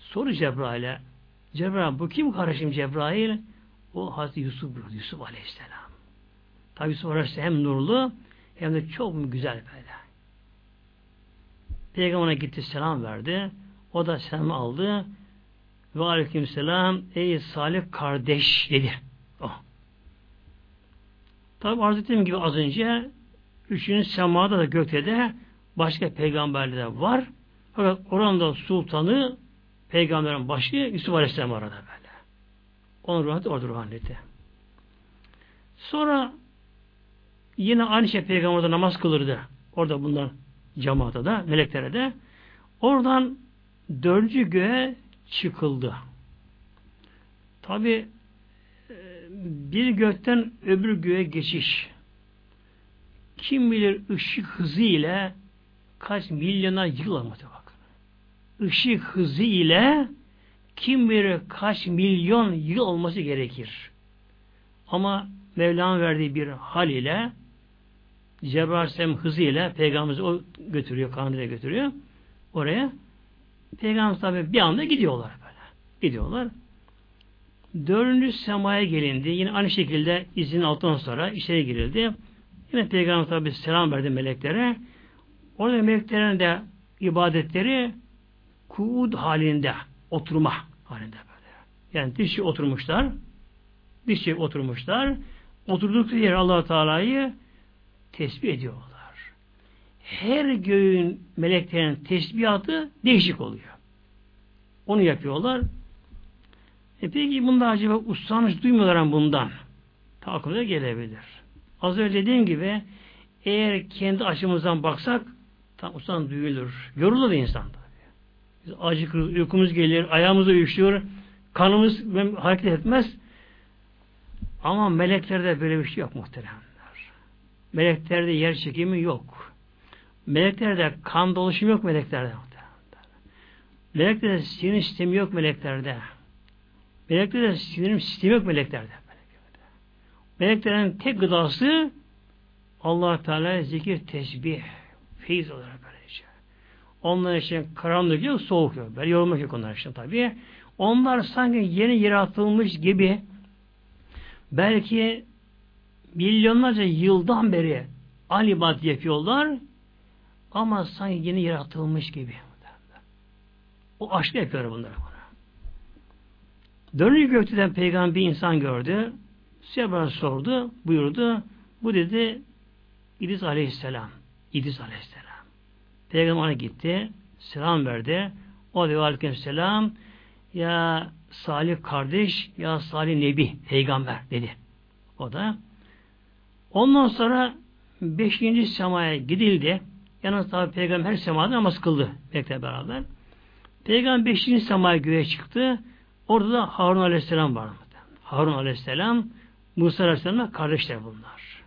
Soru Cebrail'e Cebrail bu kim kardeşim Cebrail? O Hazreti Yusuf Yusuf Aleyhisselam. Tabi sonrası hem nurlu hem de çok güzel böyle. Peygamber'e gitti selam verdi. O da selam aldı. Ve aleyküm selam ey salih kardeş dedi. Oh. Tabi arz ettiğim gibi az önce üçüncü semada da gökte de başka peygamberler var. Fakat oranda sultanı peygamberin başı Yusuf Aleyhisselam arada böyle. Onun ruhaniyeti orada ruhaniyeti. Sonra Yine aynı şey peygamber namaz kılırdı. Orada bunlar cemaate de, meleklere de. Oradan dördüncü göğe çıkıldı. Tabi e, bir gökten öbür göğe geçiş. Kim bilir ışık hızı ile kaç milyona yıl almadı Işık hızı ile kim bilir kaç milyon yıl olması gerekir. Ama Mevla'nın verdiği bir hal ile Cebrail Aleyhisselam hızıyla Peygamberimizi o götürüyor, kanıyla götürüyor oraya. Peygamber tabi bir anda gidiyorlar böyle. Gidiyorlar. Dördüncü semaya gelindi. Yine aynı şekilde izin altından sonra içeri girildi. Yine Peygamber tabi selam verdi meleklere. Orada meleklerin de ibadetleri kuud halinde, oturma halinde böyle. Yani dişi oturmuşlar. Dişi oturmuşlar. Oturdukları yer allah Teala'yı tesbih ediyorlar. Her göğün meleklerin tesbihatı değişik oluyor. Onu yapıyorlar. E peki bunda acaba usanç duymuyorlar bundan? Ta gelebilir. Az önce dediğim gibi eğer kendi açımızdan baksak tam usan duyulur. Yorulur insan tabii. Biz acıkırız, uykumuz gelir, ayağımız uyuşuyor, kanımız hareket etmez. Ama meleklerde böyle bir şey yok muhteremler. Meleklerde yer çekimi yok. Meleklerde kan dolaşımı yok meleklerde. Meleklerde sinir sistemi yok meleklerde. Meleklerde sinir sistemi yok meleklerde. Meleklerin tek gıdası allah Teala zikir, tesbih, feyiz olarak böylece. Onlar için karanlık yok, soğuk yok. Böyle yorulmak yok onlar için tabi. Onlar sanki yeni yaratılmış gibi belki milyonlarca yıldan beri alibat yapıyorlar ama sanki yeni yaratılmış gibi. O aşk yapıyor bunları bana. Dönüyor gökten peygamber bir insan gördü. Siyah sordu, buyurdu. Bu dedi İdris Aleyhisselam. İdris Aleyhisselam. Peygamber gitti. Selam verdi. O da Aleyhisselam ya Salih kardeş ya Salih Nebi peygamber dedi. O da. Ondan sonra beşinci semaya gidildi. Yalnız tabi peygamber her semada namaz kıldı. Bekle beraber. Peygamber beşinci semaya göğe çıktı. Orada da Harun Aleyhisselam var. Harun Aleyhisselam Musa Aleyhisselam'la kardeşler bunlar.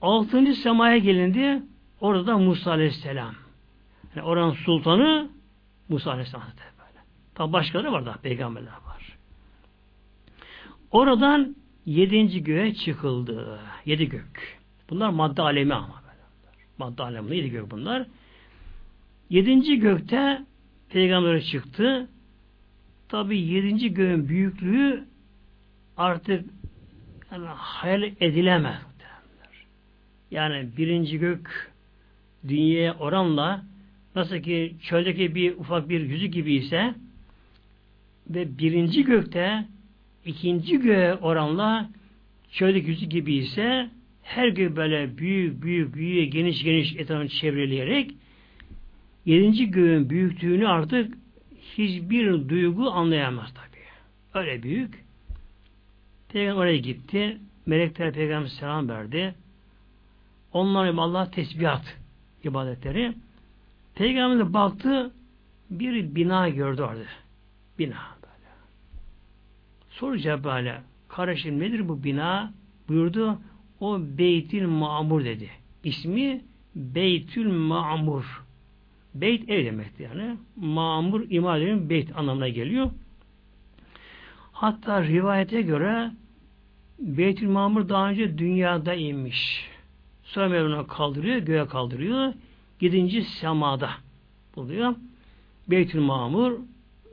Altıncı semaya gelindi. Orada da Musa Aleyhisselam. Yani oranın sultanı Musa Aleyhisselam. Tabi başkaları var da peygamberler var. Oradan yedinci göğe çıkıldı. Yedi gök. Bunlar madde alemi ama. Böyle. Madde alemi yedi gök bunlar. Yedinci gökte peygamber çıktı. Tabi yedinci göğün büyüklüğü artık yani hayal edilemez. Yani birinci gök dünyaya oranla nasıl ki çöldeki bir ufak bir yüzük gibi ise ve birinci gökte ikinci göğe oranla çöldeki yüzük gibi ise her gün böyle büyük büyük büyük geniş geniş etrafını çevreleyerek yedinci göğün büyüklüğünü artık hiçbir duygu anlayamaz tabi. Öyle büyük. Peygamber oraya gitti. Melekler Peygamber selam verdi. Onların Allah tesbihat ibadetleri. Peygamber baktı bir bina gördü orada. Bina böyle. Soracak böyle. Kardeşim nedir bu bina? Buyurdu. O Beytül Mamur dedi. İsmi Beytül Mamur. Beyt ev demekti yani. Mamur imadenin beyt anlamına geliyor. Hatta rivayete göre Beytül Mamur daha önce dünyada inmiş. Sonra Mevlana kaldırıyor, göğe kaldırıyor. Gidinci semada buluyor. Beytül Mamur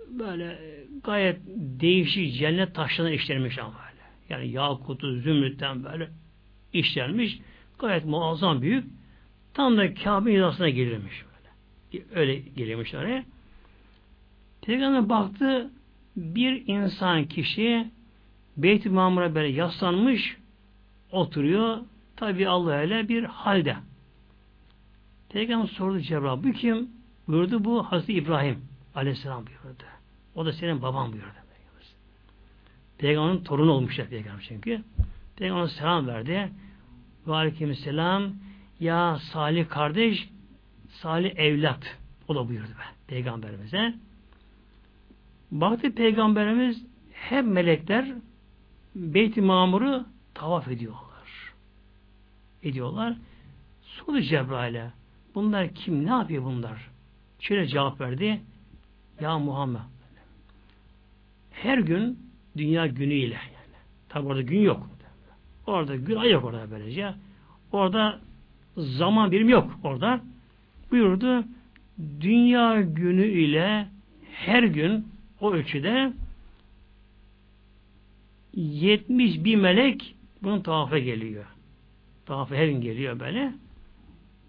böyle gayet değişik cennet taşlarına işlenmiş ama böyle. Yani yakutu, zümrütten böyle işlenmiş. Gayet muazzam büyük. Tam da Kabe hizasına gelirmiş böyle. Öyle gelirmiş oraya. Peygamber baktı bir insan kişi Beyt-i Mamur'a böyle yaslanmış oturuyor. Tabi Allah öyle bir halde. Peygamber sordu Cebrail. Bu kim? Buyurdu bu Hazreti İbrahim aleyhisselam buyurdu. O da senin baban buyurdu. Peygamberin torunu olmuşlar peygamber çünkü. Peygamber selam verdi. Ve aleykümselam ya Salih kardeş Salih evlat. O da buyurdu be peygamberimize. Baktı peygamberimiz hem melekler Beyt-i Mamur'u tavaf ediyorlar. Ediyorlar. Soru Cebrail'e bunlar kim? Ne yapıyor bunlar? Şöyle cevap verdi. Ya Muhammed her gün dünya günüyle yani. Tabi orada gün yok. Orada gün ay yok orada böylece. Orada zaman birim yok orada. Buyurdu dünya günü ile her gün o ölçüde 70 bir melek bunun tavafa geliyor. Tavafa her gün geliyor böyle.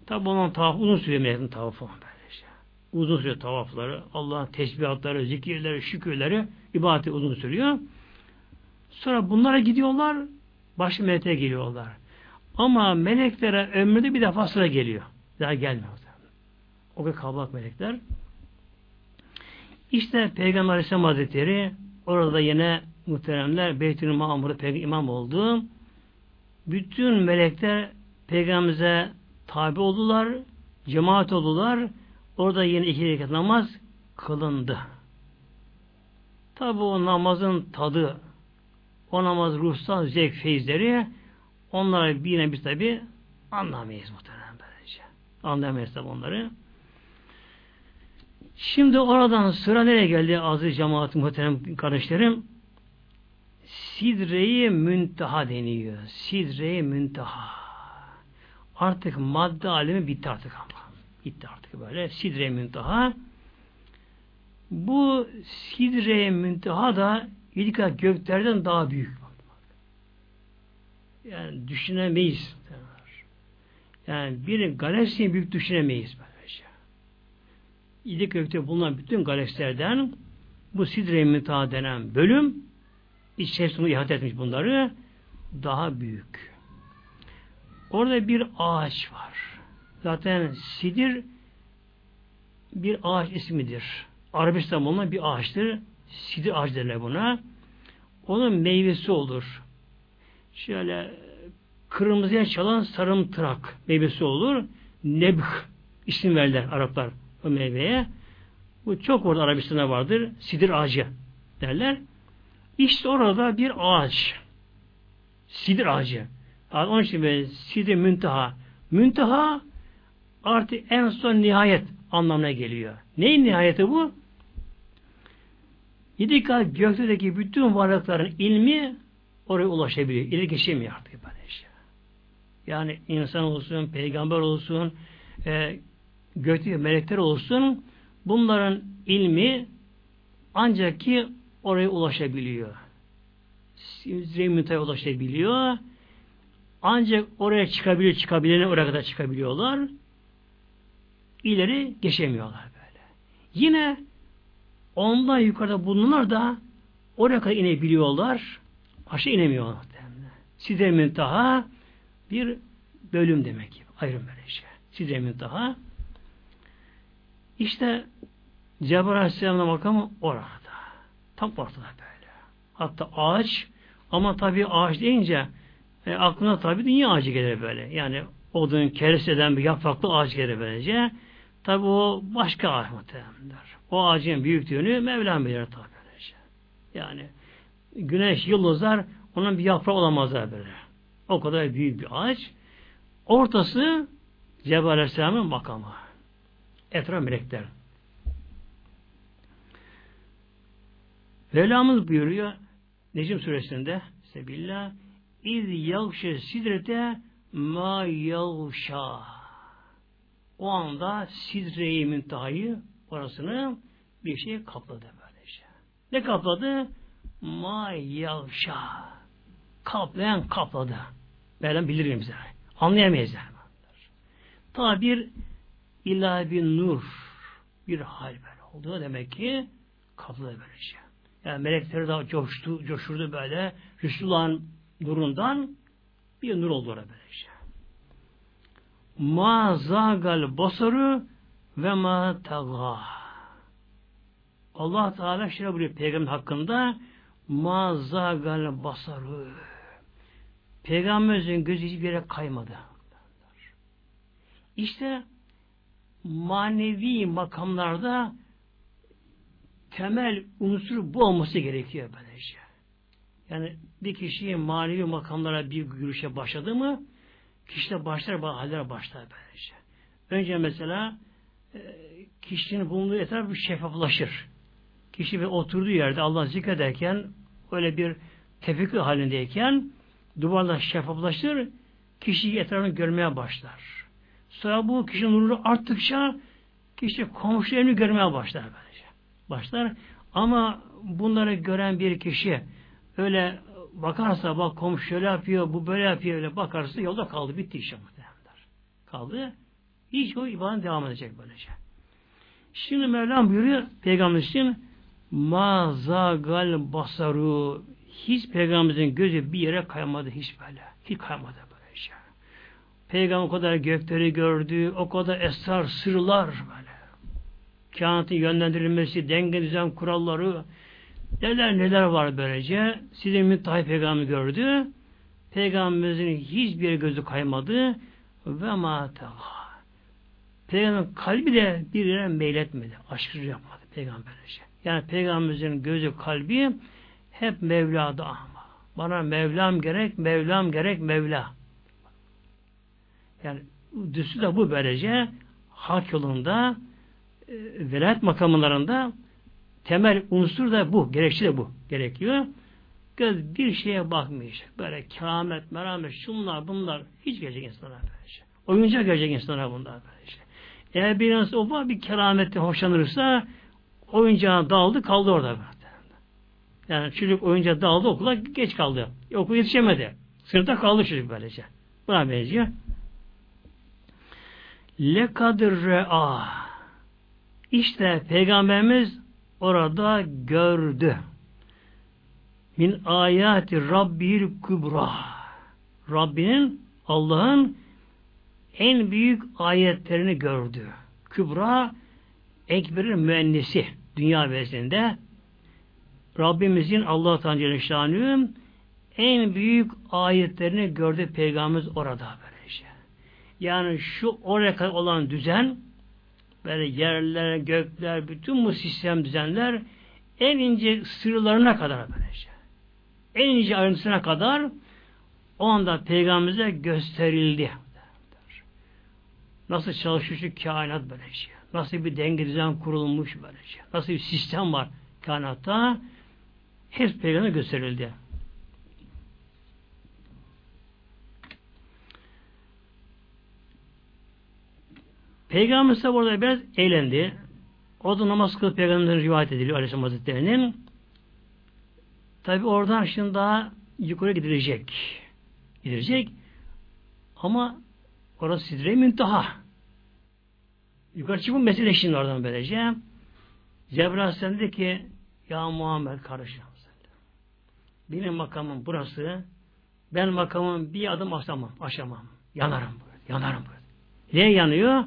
Tabi onun tavafı uzun sürüyor melekin tavafı böylece. Uzun sürüyor tavafları. Allah'ın tesbihatları, zikirleri, şükürleri, ibadeti uzun sürüyor. Sonra bunlara gidiyorlar, başka meleklere geliyorlar. Ama meleklere ömründe bir defa sıra geliyor. Daha gelmiyor. O kadar kalabalık melekler. İşte Peygamber Aleyhisselam Hazretleri orada yine muhteremler Beytül Mamur'da imam oldu. Bütün melekler peygamberimize tabi oldular, cemaat oldular. Orada yine iki rekat namaz kılındı. Tabi o namazın tadı, o namaz ruhsal zevk feyizleri onlara yine biz tabi anlamayız muhtemelen böylece. Anlayamayız tabi onları. Şimdi oradan sıra nereye geldi aziz cemaat muhterem kardeşlerim? Sidre-i Münteha deniyor. Sidre-i Münteha. Artık madde alemi bitti artık ama. Bitti artık böyle. Sidre-i Münteha. Bu Sidre-i Münteha da yedika göklerden daha büyük. Yani düşünemeyiz. Yani bir galaksiyi büyük düşünemeyiz böylece. Yedi gökte bulunan bütün galaksilerden bu Sidre-i Münteha denen bölüm içerisinde ihate etmiş bunları daha büyük. Orada bir ağaç var. Zaten sidir bir ağaç ismidir. Arabistan bulunan bir ağaçtır. Sidir ağaç derler buna. Onun meyvesi olur. Şöyle kırmızıya çalan sarımtırak meyvesi olur. Nebh isim verdiler Araplar o meyveye. Bu çok orada Arabistan'da vardır. Sidir ağacı derler. İşte orada bir ağaç. Sidir ağacı. Onun için böyle sidir münteha. Münteha artık en son nihayet anlamına geliyor. Neyin nihayeti bu? Yedi kat gökteki bütün varlıkların ilmi oraya ulaşabiliyor. İleri geçemiyor artık şey. Yani insan olsun, peygamber olsun, e, gökteki melekler olsun bunların ilmi ancak ki oraya ulaşabiliyor. Zirve ulaşabiliyor. Ancak oraya çıkabilir, çıkabilene oraya kadar çıkabiliyorlar. İleri geçemiyorlar böyle. Yine ondan yukarıda bulunanlar da oraya kadar inebiliyorlar. Aşağı inemiyorlar. Sidre müntaha bir bölüm demek. Ayrım böyle şey. Sidre müntaha. İşte Cebrail Aleyhisselam'ın makamı orada. Tam ortada böyle. Hatta ağaç ama tabi ağaç deyince e, aklına tabi dünya ağacı gelir böyle. Yani odun keresteden bir yapraklı ağaç gelir böylece. Tabi o başka ağaç muhtemelenler. O ağacın büyüklüğünü Mevlam bilir tabi böylece. Yani güneş, yıldızlar onun bir yaprağı olamazlar böyle. O kadar büyük bir ağaç. Ortası Cebrail Aleyhisselam'ın makamı. Etraf melekler. Mevlamız buyuruyor Necim suresinde Sebillah İz yavşe sidrete ma yavşa o anda sidre-i müntahayı orasını bir şey kapladı böylece. Ne kapladı? Ma yavşa kaplayan kapladı. Böyle bilirim bize. Anlayamayız. Ta bir ilahi bir nur bir hal böyle oldu. Demek ki kapladı böylece. Yani melekleri daha coştu, coşurdu böyle. Resulullah'ın nurundan bir nur oldu orada böylece. Ma zagal basaru ve ma taga. Allah Teala şöyle buyuruyor peygamber hakkında ma zagal basaru. Peygamberimizin gözü hiçbir yere kaymadı. İşte manevi makamlarda temel unsur bu olması gerekiyor böylece. Yani bir kişi manevi makamlara bir yürüyüşe başladı mı kişi de başlar bazı hallere başlar böylece. Önce mesela e, kişinin bulunduğu etraf bir şeffaflaşır. Kişi ve oturduğu yerde Allah zikrederken öyle bir tefekkür halindeyken duvarlar şeffaflaşır kişi etrafını görmeye başlar. Sonra bu kişinin nuru arttıkça kişi komşularını görmeye başlar. Başlar. Ama bunları gören bir kişi öyle bakarsa bak komşu şöyle yapıyor, bu böyle yapıyor öyle bakarsa yolda kaldı. Bitti işe muhtemelen. Kaldı. Hiç o ibadet devam edecek böylece. Şimdi Mevlam buyuruyor Peygamber için ma zagal basaru hiç peygamberimizin gözü bir yere kaymadı hiç böyle. Hiç kaymadı böyle şey. Peygamber o kadar gökleri gördü, o kadar esrar, sırlar böyle. Kainatın yönlendirilmesi, denge düzen kuralları, Neler neler var böylece. Sizin Müttahip Peygamber gördü. Peygamberimizin hiçbir gözü kaymadı. Ve ma Peygamberin kalbi de bir meyletmedi. Aşırı yapmadı peygamberce. Yani peygamberimizin gözü kalbi hep Mevla'da ama. Bana Mevlam gerek, Mevlam gerek, Mevla. Yani düstü de bu böylece hak yolunda velayet makamlarında temel unsur da bu. Gerekçe de bu. Gerekiyor. Göz bir şeye bakmayacak. Böyle keramet, meramet, şunlar, bunlar hiç gelecek insanlar böylece. Oyuncak gelecek insanlar bunlar böylece. Eğer bir insan o bir keramette hoşlanırsa oyuncağa daldı kaldı orada. Yani çocuk oyuncağa daldı okula geç kaldı. Okula yetişemedi. Sırta kaldı çocuk böylece. Buna benziyor. Lekadir re'a İşte Peygamberimiz orada gördü. Min ayati Rabbil kubra Rabbinin Allah'ın en büyük ayetlerini gördü. Kübra Ekber'in müennisi dünya vezinde Rabbimizin Allah Teala en büyük ayetlerini gördü Peygamberimiz orada böylece. Yani şu oraya kadar olan düzen böyle yerler, gökler, bütün bu sistem düzenler en ince sırlarına kadar böylece. En ince ayrıntısına kadar o anda Peygamberimize gösterildi. Nasıl çalışıyor şu kainat böylece. Şey. Nasıl bir denge düzen kurulmuş böylece. Şey. Nasıl bir sistem var kainatta. Hep peygamber gösterildi. Peygamber ise burada biraz eğlendi. O da namaz kılıp peygamberin rivayet ediliyor Aleyhisselam Hazretleri'nin. Tabi oradan şimdi daha yukarı gidilecek. Gidilecek. Ama orası sidre müntaha. Yukarı çıkıp mesele şimdi oradan böylece. Cebrail Aleyhisselam dedi ki Ya Muhammed kardeşim benim makamım burası ben makamım bir adım aşamam. aşamam. Yanarım. Yanarım. Niye yanıyor?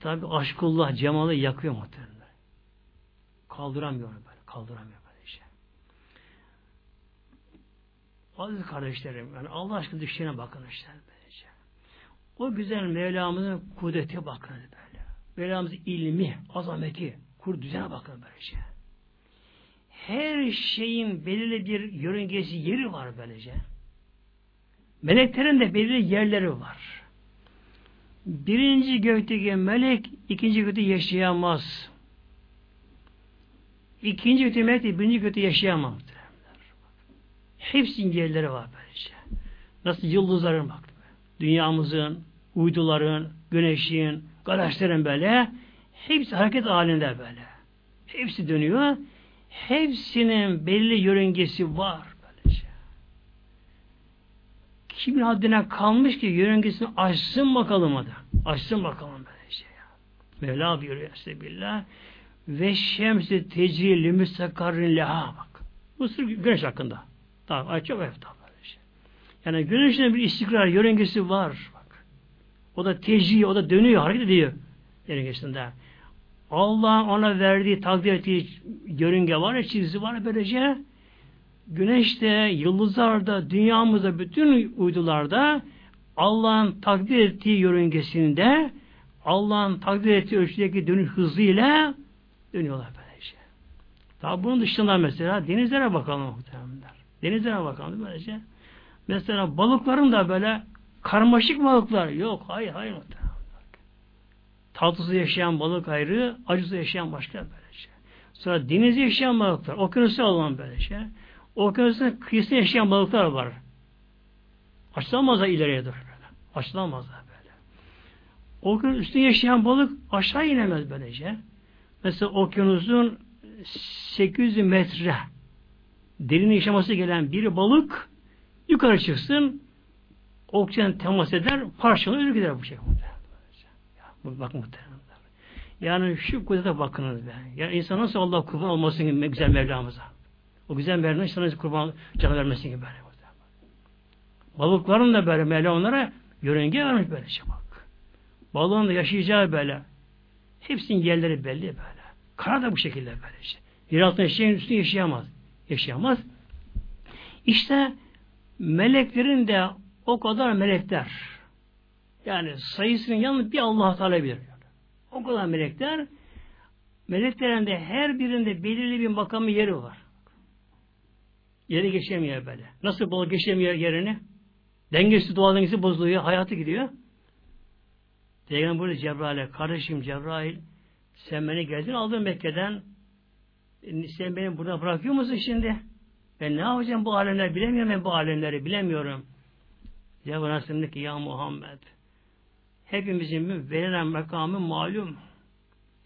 Tabi aşkullah, cemalı yakıyor muhtemelen. Kaldıramıyor böyle. Kaldıramıyor böyle şey. Aziz kardeşlerim, yani Allah aşkına düşlerine bakın işte. Böylece. O güzel Mevlamızın kudreti bakın böyle. Mevlamızın ilmi, azameti, kur düzene bakın böylece. Her şeyin belirli bir yörüngesi yeri var böylece. Meleklerin de belirli yerleri var. Birinci gökteki melek ikinci gökte yaşayamaz. İkinci gökteki melek de birinci gökte yaşayamaz. Hepsinin yerleri var böylece. Nasıl yıldızların bak. Dünyamızın, uyduların, güneşin, galaksilerin böyle hepsi hareket halinde böyle. Hepsi dönüyor. Hepsinin belli yörüngesi var. Kimin haddine kalmış ki yörüngesini açsın bakalım adı. Açsın bakalım böylece. Ya. Mevla buyuruyor billah ve şemsi tecri limüstakarrin leha bak. Bu sır güneş hakkında. Tamam, açıyor efta böylece. Yani güneşin bir istikrar yörüngesi var. O da tecri, o da dönüyor, hareket ediyor yörüngesinde. Allah ona verdiği, takdir ettiği yörünge var ya, çizgi var böylece güneşte, yıldızlarda, dünyamızda, bütün uydularda Allah'ın takdir ettiği yörüngesinde Allah'ın takdir ettiği ölçüdeki dönüş hızıyla dönüyorlar böylece. Tabi bunun dışında mesela denizlere bakalım muhtemelenler. Denizlere bakalım böylece. Mesela balıkların da böyle Karmaşık balıklar. Yok. Hayır. Hayır. Tatlısı yaşayan balık ayrı, acısı yaşayan başka böylece. Sonra denizde yaşayan balıklar, okyanusu olan böylece. Okyanusun kıyısında yaşayan balıklar var. Açılamazlar ileriye doğru böyle. Açılamazlar böyle. Okyanus üstünde yaşayan balık aşağı inemez böylece. Mesela okyanusun 800 metre derin yaşaması gelen bir balık yukarı çıksın oksijen temas eder, parçalanır, ölür gider bu şey. Ya, bak muhtemelen. Yani şu kudrete bakınız be. Ya insan nasıl Allah kurban olmasın güzel Mevlamıza. O güzel Mevlam'a insana kurban canı vermesin gibi böyle. Balıkların da böyle Mevla onlara yörünge vermiş böyle şey bak. Balığın da yaşayacağı böyle. Hepsinin yerleri belli böyle. Kara da bu şekilde böyle şey. Yer altında yaşayan üstünde yaşayamaz. Yaşayamaz. İşte meleklerin de o kadar melekler. Yani sayısının yanında bir Allah Teala. O kadar melekler meleklerin de her birinde belirli bir makamı yeri var. Yeri geçemiyor böyle. Nasıl bol geçemiyor yerini? Dengesi, doğal dengesi bozuluyor, hayatı gidiyor. Peygamber burada Cebrail'e, kardeşim Cebrail, sen beni geldin aldın Mekke'den, sen beni burada bırakıyor musun şimdi? Ben ne yapacağım bu alemleri bilemiyorum ben bu alemleri bilemiyorum. Cebrail ki ya Muhammed hepimizin verilen makamı malum.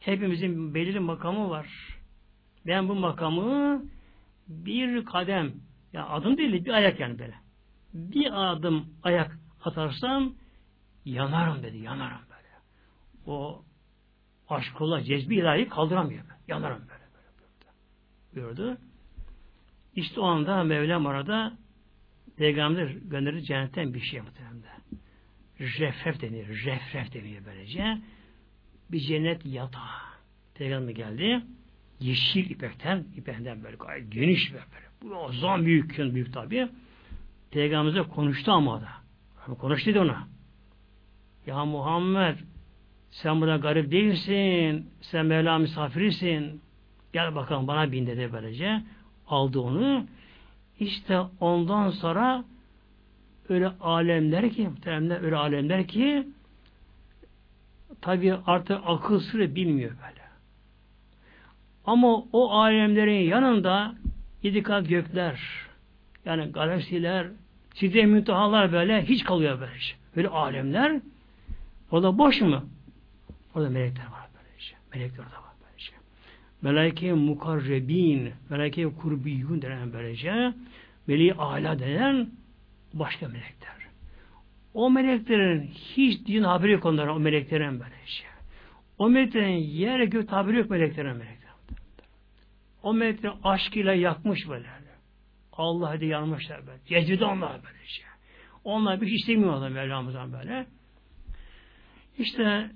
Hepimizin belirli makamı var. Ben bu makamı bir kadem ya adım değil bir ayak yani böyle. Bir adım ayak atarsam yanarım dedi yanarım böyle. O aşkola cezbi ilahi kaldıramıyor. Yanarım böyle. böyle buyurdu. İşte o anda Mevlam orada Peygamber gönderdi cennetten bir şey muhtemelen. Refref denir. Refref deniyor böylece. Bir cennet yatağı. Peygamber geldi. Yeşil ipekten, ipekten böyle geniş böyle. Bu o zaman büyük, büyük tabi. Peygamberimize konuştu ama da. Konuştu dedi ona. Ya Muhammed sen burada garip değilsin. Sen Mevla misafirisin. Gel bakalım bana bin dedi böylece. Aldı onu. İşte ondan sonra öyle alemler ki muhtemelen öyle alemler ki tabi artık akıl sırrı bilmiyor böyle. Ama o alemlerin yanında yedi kat gökler yani galaksiler sidre müntahalar böyle hiç kalıyor böyle. Böyle alemler orada boş mu? Orada melekler var böylece. Melekler orada var böylece. Melaike mukarrebin, melaike kurbiyun denen böylece. Veli ala denen başka melekler. O meleklerin hiç din haberi yok onlara, o meleklerin böylece. O meleklerin yer gök haberi yok meleklerin melekler. O melekler aşkıyla yakmış böyle. Allah hadi yanmışlar böyle. Cezbide onlar böylece. Onlar bir şey istemiyorlar Mevlamızdan böyle. İşte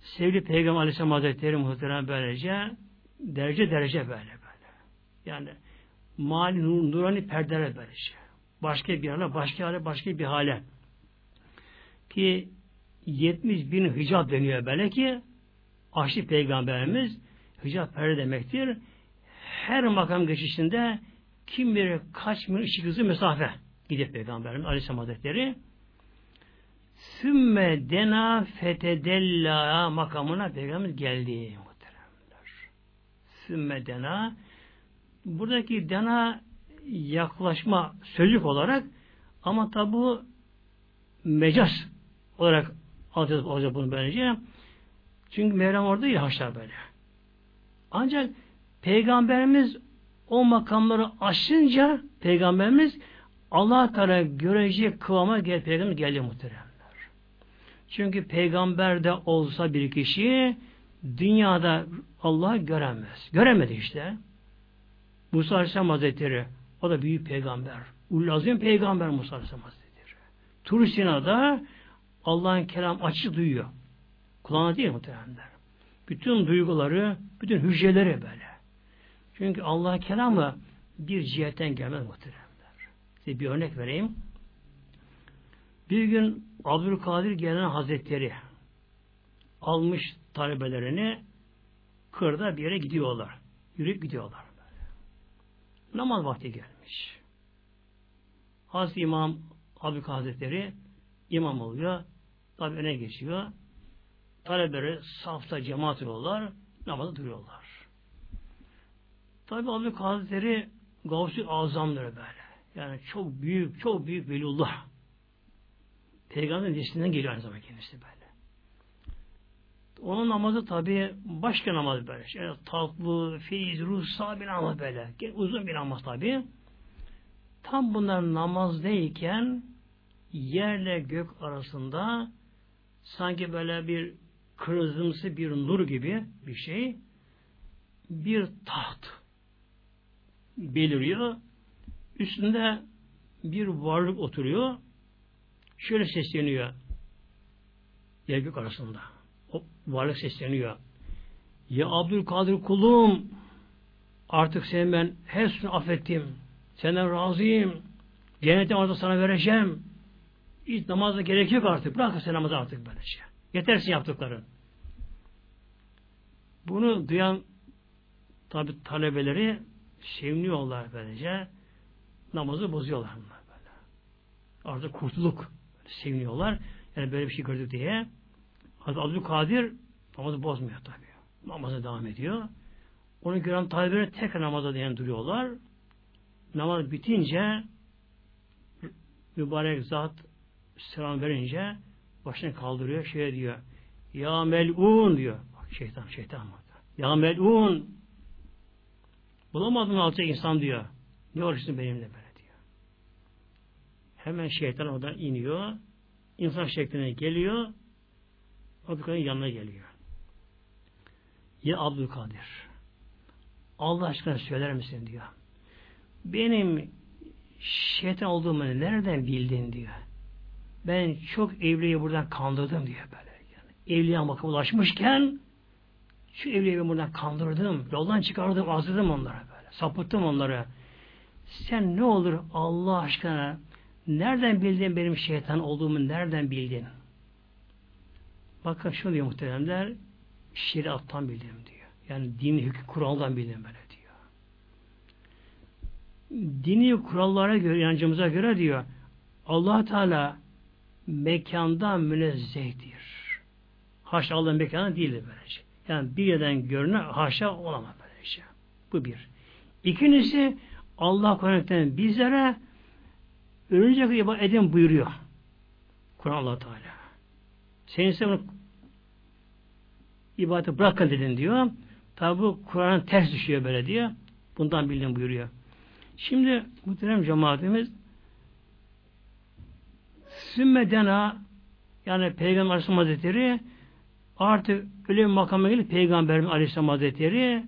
sevgili Peygamber Aleyhisselam Hazretleri muhtemelen böylece derece derece böyle böyle. Yani mali nur, nurani perdeler böylece. Başka bir hale, başka hale, başka bir hale. Ki 70 bin hicab deniyor böyle ki Aşık Peygamberimiz hicab perde demektir. Her makam geçişinde kim bilir kaç bin ışık hızı mesafe gidiyor Peygamberimiz Aleyhisselam Hazretleri. Sümme dena fetedella makamına Peygamber geldi muhteremler. Sümme dena buradaki dena yaklaşma sözlük olarak ama tabi bu mecaz olarak alacağız, alacağız bunu böylece. Çünkü Mevlam orada ya haşa böyle. Ancak Peygamberimiz o makamları aşınca Peygamberimiz Allah Teala görecek kıvama gel, Peygamber geldi muhteremler. Çünkü peygamber de olsa bir kişi dünyada Allah göremez. Göremedi işte. Musa Aleyhisselam Hazretleri o da büyük peygamber. Ulazim peygamber Musa Aleyhisselam Hazretleri. Tur Sina'da Allah'ın kelam açık duyuyor. Kulağına değil muhtemelenler. Bütün duyguları, bütün hücreleri böyle. Çünkü Allah kelamı bir cihetten gelmez muhteremler. Size bir örnek vereyim. Bir gün Abdülkadir gelen Hazretleri almış talebelerini kırda bir yere gidiyorlar. Yürüyüp gidiyorlar. Namaz vakti gelmiş. Hazreti İmam Abdülkadir Hazretleri imam oluyor. Tabi öne geçiyor. Talebeleri safta cemaat oluyorlar. Namazda duruyorlar. Tabi Abdülkadir Hazretleri Gavsul Azamdır böyle. Yani çok büyük, çok büyük velullah. Peygamberin neslinden geliyor aynı zamanda kendisi böyle. Onun namazı tabi başka namaz böyle. Yani tatlı, feyiz, ruh, bir namaz böyle. Uzun bir namaz tabi. Tam bunlar namazdayken yerle gök arasında sanki böyle bir kırmızımsı bir nur gibi bir şey bir taht beliriyor. Üstünde bir varlık oturuyor. Şöyle sesleniyor. Yer gök arasında. O varlık sesleniyor. Ya Abdülkadir kulum Artık seni ben hepsini affettim. Senden razıyım. Cenneti orada sana vereceğim. Hiç namazda gerek yok artık. Bırak sen namazı artık böylece. Yetersin yaptıkların. Bunu duyan tabi talebeleri seviniyorlar böylece. Namazı bozuyorlar bunlar böyle. Artık kurtuluk. Seviniyorlar. Yani böyle bir şey gördük diye. Hazreti Abdülkadir namazı bozmuyor tabi. Namaza devam ediyor. Onu gören talebeleri tekrar namaza diyen duruyorlar. Namaz bitince mübarek zat selam verince başını kaldırıyor şey diyor. Ya melun diyor. Bak şeytan şeytan mı? Ya melun bulamadın alacak insan diyor. Ne uğraşsın benimle böyle diyor. Hemen şeytan oradan iniyor. İnsan şekline geliyor. Abdülkadir'in yanına geliyor. Ya Abdülkadir Allah aşkına söyler misin diyor. Benim şeytan olduğumu nereden bildin diyor. Ben çok evliyi buradan kandırdım diyor böyle. Yani evliya makam ulaşmışken şu evliyi ben buradan kandırdım. Yoldan çıkardım, azladım onlara böyle. Sapıttım onları. Sen ne olur Allah aşkına nereden bildin benim şeytan olduğumu nereden bildin? Bakın şunu diyor muhteremler şeriattan bildim diyor. Yani din hüküm kuraldan bildim böyle diyor. Dini kurallara göre, inancımıza göre diyor allah Teala mekanda münezzehtir. Haşa Allah'ın mekanı değildir böylece. Yani bir yerden görüne haşa olamaz böylece. Bu bir. İkincisi Allah Kur'an'ın bizlere kadar ibadet edin buyuruyor. Kur'an allah Teala. Senin ise bunu ibadeti bırakın dedin diyor. Tabi bu Kur'an'ın ters düşüyor böyle diyor. Bundan bildim buyuruyor. Şimdi muhterem cemaatimiz sümmedena yani Peygamber Aleyhisselam Hazretleri artık öyle bir makama gelip Peygamberimiz Aleyhisselam Hazretleri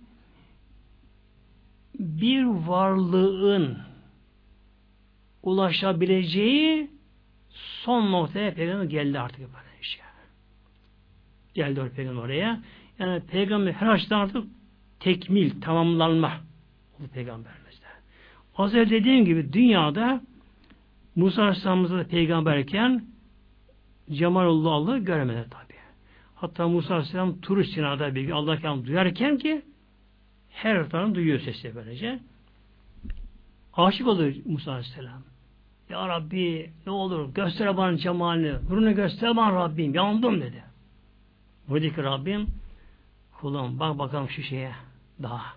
bir varlığın ulaşabileceği son noktaya Peygamber geldi artık böyle işte. Geldi o Peygamber oraya. Yani Peygamber her açıdan artık tekmil, tamamlanma oldu Peygamberimizde. Az önce dediğim gibi dünyada Musa Aleyhisselam'ımızda da peygamberken Cemalullah Allah'ı göremedi tabi. Hatta Musa Aleyhisselam Tur Sina'da bir Allah kelam duyarken ki her taraftan duyuyor sesi böylece. Aşık olur Musa Aleyhisselam. Ya Rabbi ne olur göster bana cemalini. Nurunu göster bana Rabbim. Yandım dedi. Buradaki Rabbim kulum bak bakalım şu şeye daha.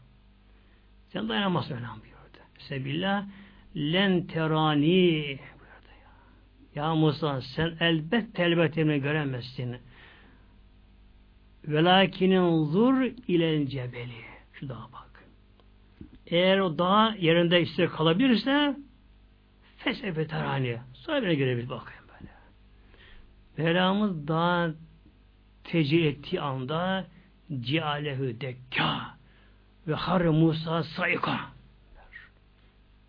Sen dayanamazsın öyle buyurdu. Sebillah len terani buyurdu ya. Ya Musa sen elbette elbette göremezsin. Velakinin zur ile cebeli. Şu dağa bak. Eğer o dağ yerinde işte kalabilirse fesefe terani. Sonra beni görebilir bakayım böyle. Mevlamız daha tecil ettiği anda cialehu dekka ve har Musa sayka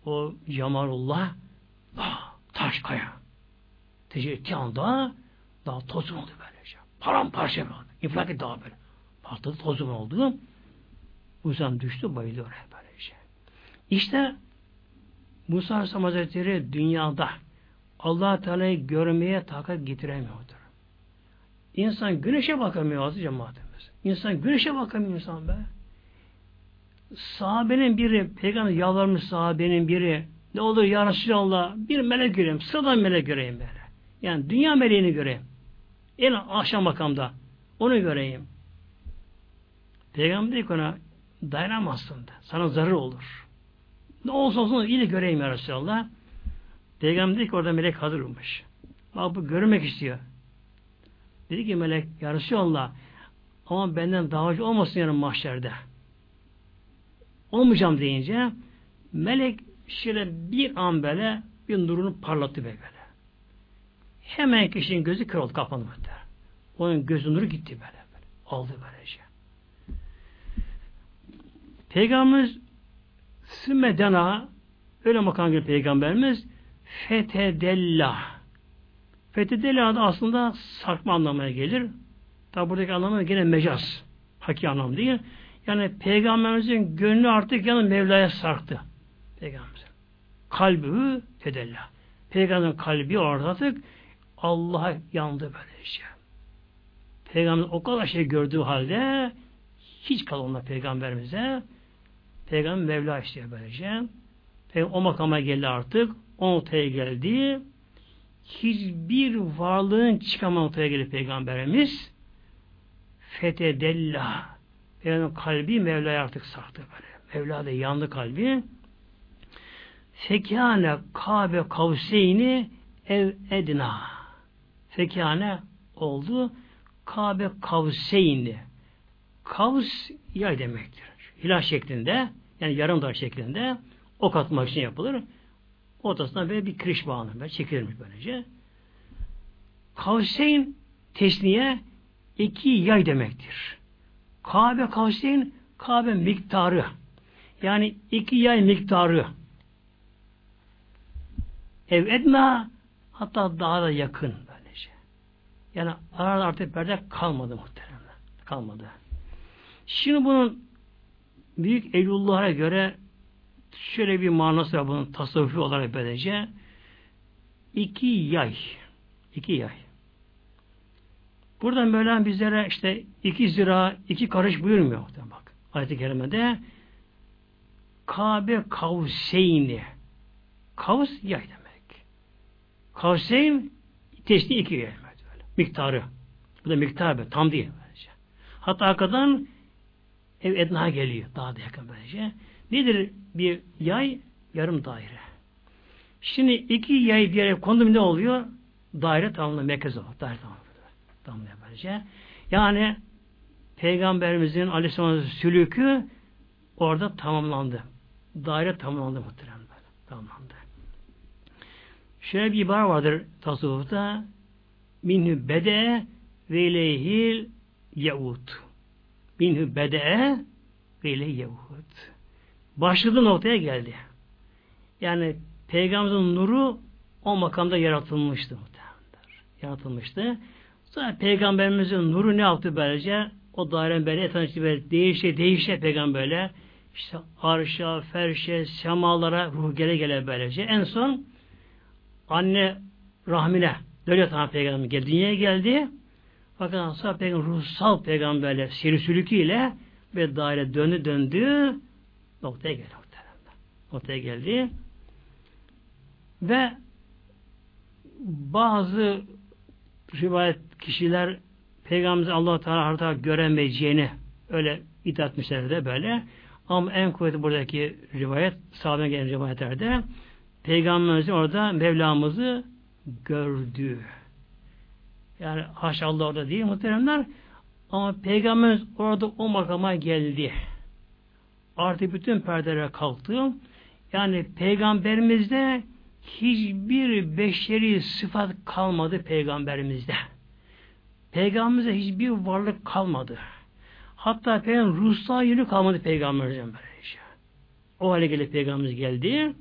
o Cemalullah taş kaya tecil ettiği anda daha tozun oldu böylece. Paramparça oldu. İnfilak etti daha böyle. Patladı tozun oldu. Musa düştü bayılıyor böylece. İşte Musa Aleyhisselam Hazretleri dünyada allah Teala'yı görmeye takat getiremiyordur. İnsan güneşe bakamıyor azı cemaatimiz. İnsan güneşe bakamıyor insan be. Sahabenin biri, peygamber yalvarmış sahabenin biri, ne olur ya Resulallah bir melek göreyim, sıradan melek göreyim böyle. Yani dünya meleğini göreyim. En aşağı makamda. Onu göreyim. Peygamber dedi ki ona dayanamazsın da. Sana zarar olur. Ne olsa olsun iyi de göreyim ya Resulallah. Peygamber dedi ki orada melek hazır olmuş. Bak bu görmek istiyor. Dedi ki melek ya Resulallah ama benden davacı olmasın yarın mahşerde. Olmayacağım deyince melek şöyle bir an böyle bir nurunu parlattı böyle. Hemen kişinin gözü kapandı böyle. Onun gözü nuru gitti böyle. böyle. Aldı böylece. Peygamberimiz Sümmedena öyle makam gibi peygamberimiz fetedella fetedella da aslında sarkma anlamına gelir. Tabi buradaki anlamı gene mecaz. Haki anlam değil. Yani Peygamberimizin gönlü artık yani Mevla'ya sarktı. Peygamberimizin. Kalbi tedella. Peygamberin kalbi orada artık Allah'a yandı böylece. Peygamber o kadar şey gördüğü halde hiç kalmadı peygamberimize. Peygamber Mevla istiyor böylece. Peygamber o makama geldi artık. O noktaya geldi. Hiçbir varlığın çıkamadığı noktaya geldi peygamberimiz. Fetedella. Peygamber kalbi Mevla'ya artık sarktı böyle. Mevla da yandı kalbi. Fekâne Kabe kavseyni ev edna. Fekâne oldu. Kabe kavseyni. Kavs yay demektir. Hilal şeklinde yani yarım dar şeklinde ok atmak için yapılır. Ortasına böyle bir kiriş bağlanır. Böyle çekilirmiş böylece. Kavseyn tesniye iki yay demektir. Kabe kavseyn Kabe miktarı. Yani iki yay miktarı. Ev etna hatta daha da yakın. Yani arada artık perde kalmadı muhtemelen. Kalmadı. Şimdi bunun büyük Eylullah'a göre şöyle bir manası var bunun tasavvufi olarak böylece. iki yay. iki yay. Buradan böyle bizlere işte iki zira, iki karış buyurmuyor. Bak ayet-i kerimede Kabe kavseyni. Kavs yay demek. Kavseyn teşni iki yay demek. Miktarı. Bu da miktar be, tam değil. Böylece. Hatta arkadan ev edna geliyor. Daha da yakın böylece. Nedir bir yay? Yarım daire. Şimdi iki yay bir yere kondu ne oluyor? Daire tamamla merkez olur. Daire tamamla. Tamamla böylece. Yani Peygamberimizin Aleyhisselam'ın sülükü orada tamamlandı. Daire tamamlandı muhtemelen. Tamamlandı. Şöyle bir ibare vardır tasavvufta minhü bede ve ileyhil yevud. Minhü bede ve ileyhil yevud. Başladığı noktaya geldi. Yani Peygamberimizin nuru o makamda yaratılmıştı. Yaratılmıştı. Sonra Peygamberimizin nuru ne yaptı böylece? O dairen böyle etanıştı böyle değişe değişe peygamberle işte arşa, ferşe, semalara ruh gele gele böylece. En son anne rahmine dönüyor tamam peygamber geldi. Dünyaya geldi. Fakat sonra peygamber ruhsal peygamberle sirisülüküyle ve daire döndü döndü noktaya geldi. Noktaya geldi. Ve bazı rivayet kişiler Peygamberimiz Allah Teala harita göremeyeceğini öyle iddia etmişler de böyle. Ama en kuvvetli buradaki rivayet, sahabeden gelen rivayetlerde Peygamberimiz orada Mevlamızı gördü. Yani haşa Allah orada değil muhteremler. Ama Peygamberimiz orada o makama geldi. Artık bütün perdeler kalktı. Yani Peygamberimizde hiçbir beşeri sıfat kalmadı Peygamberimizde. Peygamberimizde hiçbir varlık kalmadı. Hatta peygamber ruhsal yönü kalmadı peygamberimizden. O hale gelip peygamberimiz geldi.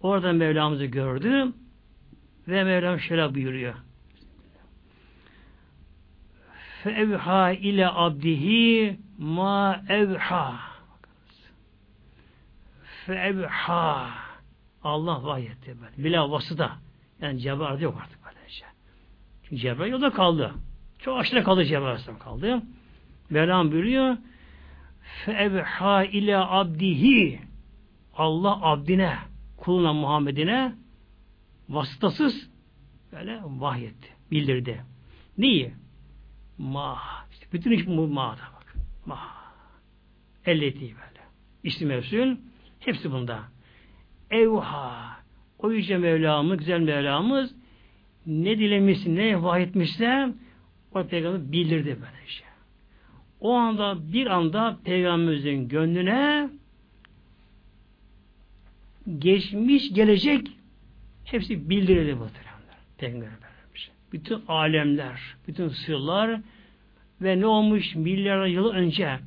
Oradan Mevlamızı gördü. Ve Mevlam şöyle buyuruyor. Fevha ile abdihi ma evha. Fevha. Allah vahyetti böyle. Bila vasıta. Yani Cebrail yok artık böyle şey. Çünkü Cebrail yolda kaldı. Çok aşırı kaldı Cebrail kaldı. Mevlam buyuruyor fevha ile abdihi Allah abdine kuluna Muhammed'ine vasıtasız böyle vahyetti, bildirdi. Neyi? Ma. İşte bütün iş bu ma'da bak. Ma. Elleti böyle. İsim mevsul hepsi bunda. Evha. O yüce Mevlamız, güzel Mevlamız ne dilemiş, ne vahyetmişse o peygamber bildirdi böyle şey. O anda bir anda peygamberimizin gönlüne geçmiş gelecek hepsi bildirildi muhteremler. Peygamber vermiş. Bütün alemler, bütün sırlar ve ne olmuş milyar yıl önce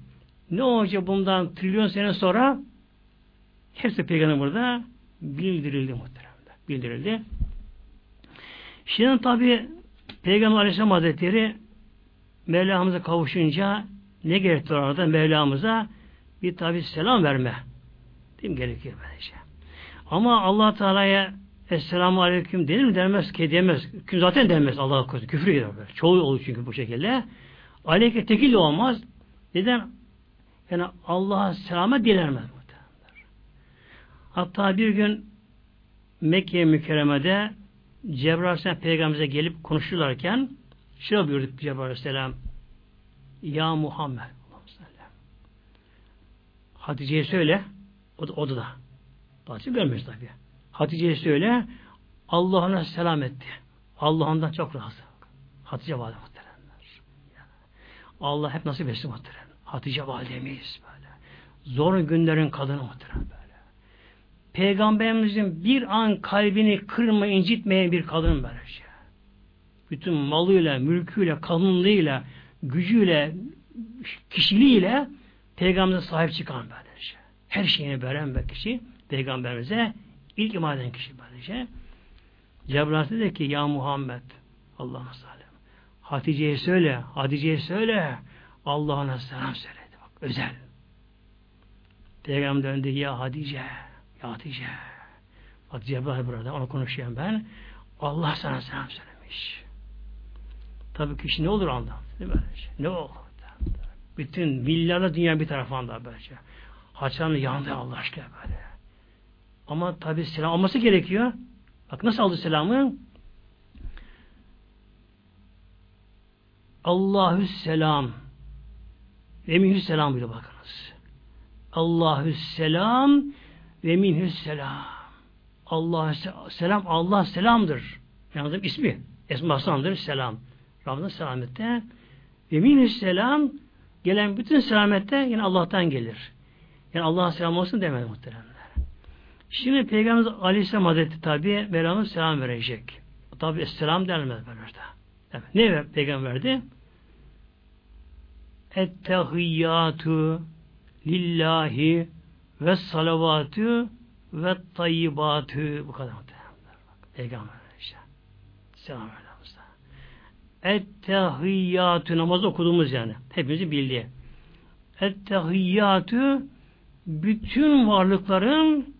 ne olacak bundan trilyon sene sonra hepsi peygamber burada bildirildi muhteremler. Bildirildi. Şimdi tabi Peygamber Aleyhisselam Hazretleri Mevlamıza kavuşunca Ne gerekti orada Mevlamıza? Bir tabi selam verme. Değil mi? Gerekiyor böylece. Ama allah Teala'ya Esselamu Aleyküm denir mi? Denmez ki demez. Zaten denmez Allah'a korusun. Küfür gider. Çoğu olur çünkü bu şekilde. Aleyke tekil olmaz. Neden? Yani Allah'a selama dilenmez. Hatta bir gün Mekke mükerremede Cebrail Aleyhisselam Peygamberimize gelip konuşurlarken şöyle buyurduk Cebrail Aleyhisselam Ya Muhammed Hatice'ye söyle o da, odada. Hatice görmüyoruz tabi. Hatice'ye söyle Allah'ına selam etti. Allah'ından çok razı. Hatice valide muhteremler. Allah hep nasip etsin muhterem. Hatice validemiz böyle. Zor günlerin kadını muhterem böyle. Peygamberimizin bir an kalbini kırma, incitmeyen bir kadın böylece. Bütün malıyla, mülküyle, kanunluğuyla, gücüyle, kişiliğiyle Peygamberimize sahip çıkan böylece. Her şeyini veren bir kişi Peygamberimize ilk iman eden kişi böylece. Cebrail dedi ki ya Muhammed Allah'ına sallam. Hatice'ye söyle, Hatice'ye söyle. Allah'ına selam söyledi. Bak özel. Peygamber döndü ya Hatice, ya Hatice. Bak Cebrail burada, onu konuşuyorum ben. Allah sana selam söylemiş. Tabii kişi ne olur anda? Değil? Ne olur? Bütün milyarlar dünya bir tarafında böylece. Haçanın yandı Allah aşkına böyle. Ama tabi selam alması gerekiyor. Bak nasıl aldı selamı? Allahü selam ve minhü selam bile bakınız. Allahü selam ve minhü selam. Allah selam Allah selamdır. Yalnız ismi esmasındır selam. Rabbinin selamette ve minhü selam gelen bütün selamette yine Allah'tan gelir. Yani Allah'a selam olsun demedi muhteremler. Şimdi Peygamberimiz Aleyhisselam Hazreti tabi Mevlamız selam verecek. Tabi selam denmez böyle orada. Ne ver, Peygamber verdi? Ettehiyyatü lillahi ve salavatü ve tayyibatü bu kadar. Peygamber işte. Selam Mevlamızda. Ettehiyyatü namaz okuduğumuz yani. Hepimizin bildiği. Ettehiyyatü bütün varlıkların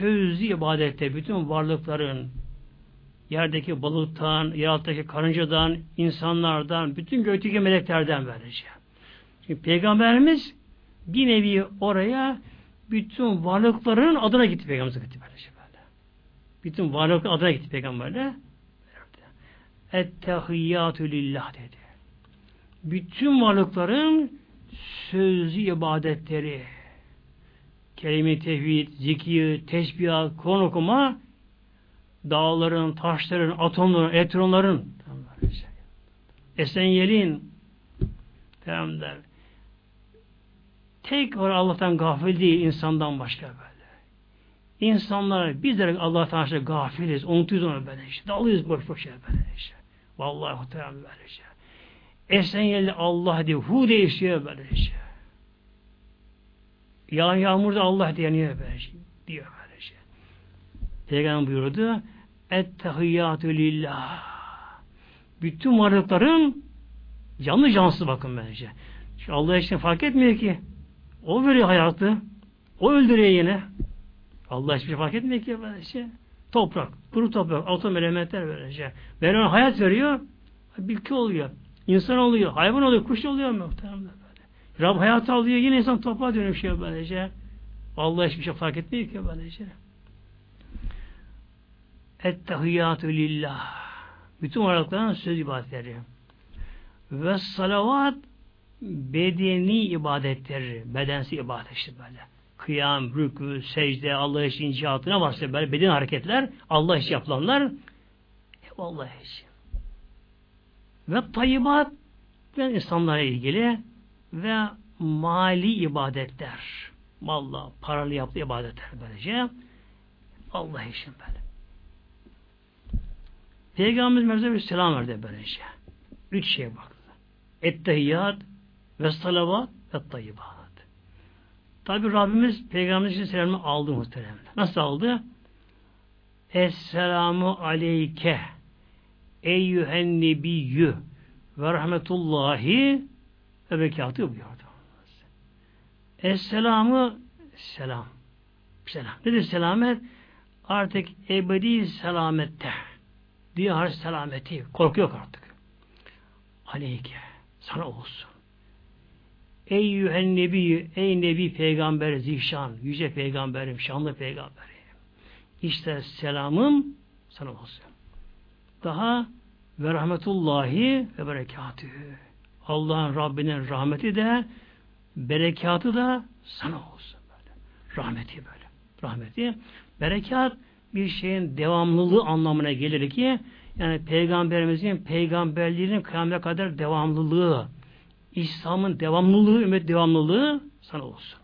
sözlü ibadette, bütün varlıkların yerdeki balıktan, yarattaki karıncadan, insanlardan, bütün gökteki meleklerden vereceğim. Çünkü Peygamberimiz bir nevi oraya bütün varlıkların adına gitti Peygamberimiz gitti böylece böyle. Bütün varlıkların adına gitti Peygamberle. Ettehiyyatü lillah dedi. Bütün varlıkların sözlü ibadetleri kelime tevhid, zikir, tesbih, Kur'an okuma dağların, taşların, atomların, elektronların esen yelin der. Tek var Allah'tan gafil değil insandan başka böyle. İnsanlar bizler Allah'tan başka gafiliz, unutuyoruz onu böyle işte. Dalıyoruz boş boş yer böyle işte. Vallahi muhtemelen böyle işte. Esen yeli Allah diye, hu değişiyor böyle işte. Yağan yağmur da Allah diye niye böyle şey, diyor böyle şey. Peygamber buyurdu Ettehiyyatü lillah bütün varlıkların canlı cansız bakın bence. Şu Allah için fark etmiyor ki. O veriyor hayatı. O öldürüyor yine. Allah hiçbir şey fark etmiyor ki böyle şey. Toprak, kuru toprak, atom elementler böyle şey. Ben ona hayat veriyor. Bilki oluyor. İnsan oluyor, hayvan oluyor, kuş oluyor muhtemelen. Rab hayatı alıyor yine insan toprağa dönüşüyor böylece. Allah hiçbir şey fark etmiyor ki böylece. Ettehiyyatü lillah. Bütün varlıkların söz ibadetleri. Ve salavat bedeni ibadetleri. Bedensi ibadet işte böyle. Kıyam, rükû, secde, Allah için inşaatına varsa böyle beden hareketler, Allah için yapılanlar hep Allah için. Ve tayyibat ve insanlara ilgili ve mali ibadetler. Malla, paralı yaptığı ibadetler böylece. Allah için böyle. Peygamberimiz Mevzu'ya bir selam verdi böylece. Üç şey baktı. Ettehiyyat ve salavat ve tayyibat. Tabi Rabbimiz Peygamberimiz için selamını aldı muhtemelen. Nasıl aldı? Esselamu aleyke eyyühen nebiyyü ve rahmetullahi ve berekatı buyurdu. Esselamı selam. Selam. Nedir selamet? Artık ebedi selamette. Diyar selameti. Korku yok artık. Aleyke. Sana olsun. Ey yühen nebi, ey nebi peygamber zişan, yüce peygamberim, şanlı peygamberim. İşte selamım sana olsun. Daha ve rahmetullahi ve berekatühü. Allah'ın Rabbinin rahmeti de berekatı da sana olsun böyle. Rahmeti böyle. Rahmeti. Berekat bir şeyin devamlılığı anlamına gelir ki yani peygamberimizin peygamberliğinin kıyamete kadar devamlılığı İslam'ın devamlılığı, ümmet devamlılığı sana olsun.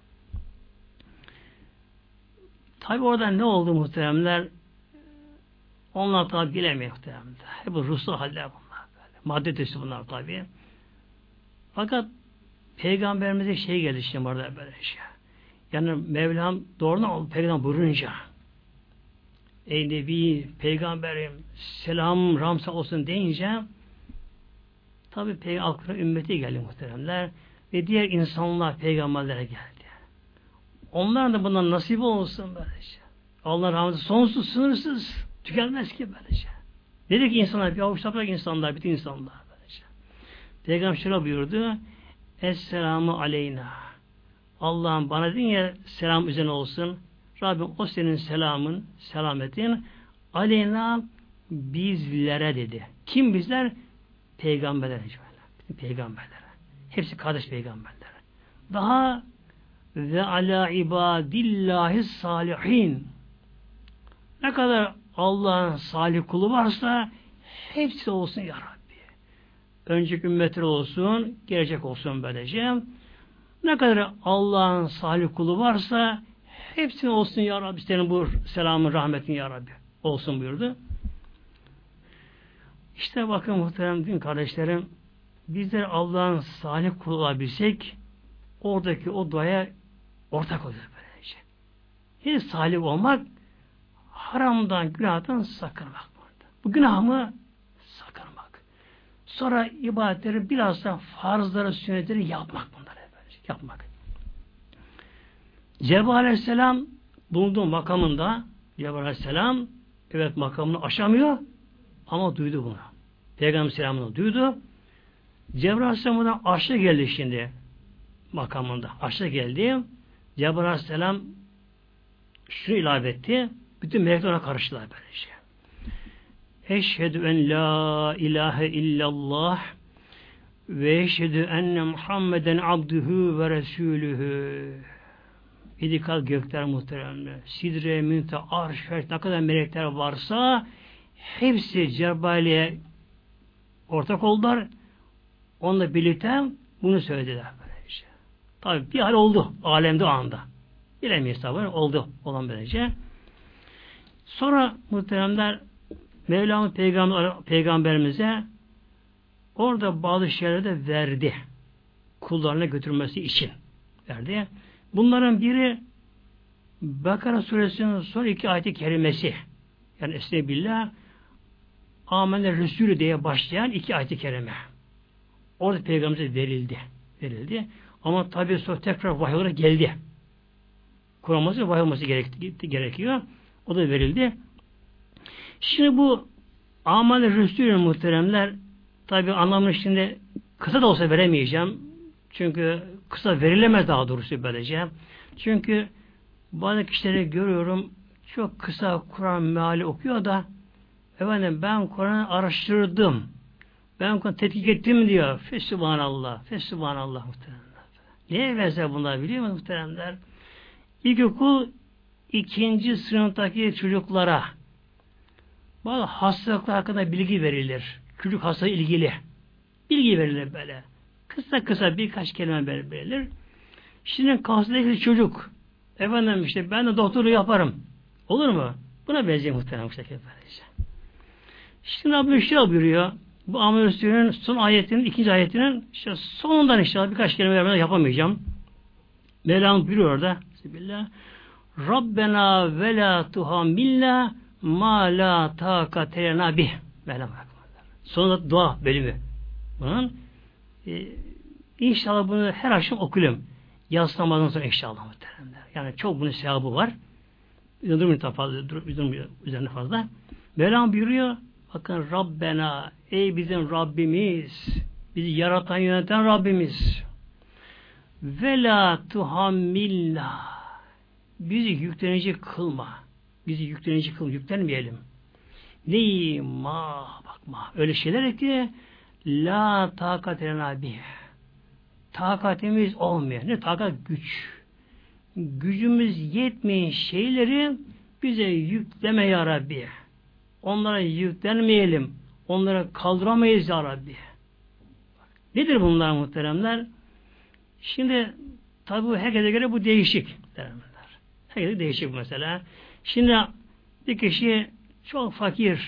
Tabi orada ne oldu muhteremler? Onlar tabi bilemiyor muhteremler. Hep ruhsal haller bunlar. Böyle. Madde ötesi bunlar tabi. Fakat Peygamberimize şey geldi şimdi orada böyle şey. Yani Mevlam doğrudan peygamber buyurunca Ey Nebi, Peygamberim, selam, ramsa olsun deyince tabi peygamber ümmeti geldi muhteremler ve diğer insanlar peygamberlere geldi. Onlar da bundan nasip olsun böylece. Allah rahmeti sonsuz, sınırsız, tükenmez ki böylece. Dedik ki insanlar, bir avuç insanlar, bütün insanlar. Peygamber şöyle buyurdu, Esselamu aleyna. Allah'ım bana dedin ya selam üzerine olsun. Rabbim o senin selamın, selametin aleyna bizlere dedi. Kim bizler? Peygamberler. Peygamberlere. Hepsi kardeş peygamberler. Daha ve ala ibadillahi salihin. Ne kadar Allah'ın salih kulu varsa hepsi olsun ya Rabbi. Önceki ümmetler olsun, gelecek olsun böylece. Ne kadar Allah'ın salih kulu varsa hepsine olsun ya Rabbi. Senin bu selamın, rahmetin ya Rabbi. Olsun buyurdu. İşte bakın muhterem din kardeşlerim bizler Allah'ın salih kulu olabilsek oradaki o duaya ortak oluyoruz böylece. Hiç salih olmak haramdan, günahdan sakınmak. Bu günah mı? Sonra ibadetleri biraz da farzları, sünnetleri yapmak bunları. Yapmak. Cebrail Aleyhisselam bulunduğu makamında Cebrail Aleyhisselam evet makamını aşamıyor ama duydu bunu. Peygamber selamını duydu. Cebrail Aleyhisselam'dan aşağı geldi şimdi makamında. Aşağı geldi. Cebrail Aleyhisselam şunu ilave etti. Bütün melekler ona karıştılar böylece. Eşhedü en la ilahe illallah ve eşhedü enne Muhammeden abduhu ve resulühü. İdikal gökler muhteremler. Sidre, münte, arş, ferş, ne kadar melekler varsa hepsi Cebrail'e ortak oldular. Onunla birlikte bunu söylediler. Böylece. Tabi bir hal oldu alemde o anda. Bilemeyiz tabi oldu olan böylece. Sonra muhteremler Mevlamız peygamber, peygamberimize orada bazı şeyleri de verdi. Kullarına götürmesi için verdi. Bunların biri Bakara suresinin son iki ayeti kerimesi. Yani Esnebillah Amener Resulü diye başlayan iki ayeti kerime. Orada peygamberimize verildi. Verildi. Ama tabi sonra tekrar vahiy geldi. Kur'an'ması vahiy olması gerekiyor. O da verildi. Şimdi bu Amal Resulü muhteremler tabi anlamını şimdi kısa da olsa veremeyeceğim. Çünkü kısa verilemez daha doğrusu böylece. Çünkü bazı kişileri görüyorum çok kısa Kur'an meali okuyor da efendim ben Kur'an'ı araştırdım. Ben Kur'an'ı tetkik ettim diyor. Fesubhanallah. Fesubhanallah muhteremler. Neye benzer bunlar biliyor musunuz muhteremler? İlkokul ikinci sınıftaki çocuklara bazı hastalıklar hakkında bilgi verilir. Çocuk hastalığı ilgili. Bilgi verilir böyle. Kısa kısa birkaç kelime verilir. Şimdi hastalıklı çocuk efendim işte ben de doktoru yaparım. Olur mu? Buna benziyor muhtemelen bu şekilde. Şimdi Rabbim şöyle buyuruyor. Bu Amel son ayetinin, ikinci ayetinin işte sonundan inşallah birkaç kelime vermeden yapamayacağım. Mevlam buyuruyor orada. Bismillah. Rabbena ve la tuhamilla ma la taqaterena bih. Sonunda dua bölümü. Bunun e, İnşallah bunu her akşam okuyalım. Yaz namazından sonra inşallah muhteremler. Yani çok bunun sevabı var. Durmuyor fazla, durmuyor üzerine fazla. Mevlam buyuruyor, bakın Rabbena, ey bizim Rabbimiz, bizi yaratan yöneten Rabbimiz. Ve la tuhammilna. Bizi yüklenici kılma. Bizi yüklenici kıl, yüklenmeyelim. Neyi ma bakma. Öyle şeyler ki la takat bih. Takatimiz olmuyor. Ne takat? Güç. Gücümüz yetmeyen şeyleri bize yükleme ya Rabbi. Onlara yüklenmeyelim. Onlara kaldıramayız ya Rabbi. Nedir bunlar muhteremler? Şimdi tabi herkese göre bu değişik. Herkese değişik mesela. Şimdi bir kişi çok fakir,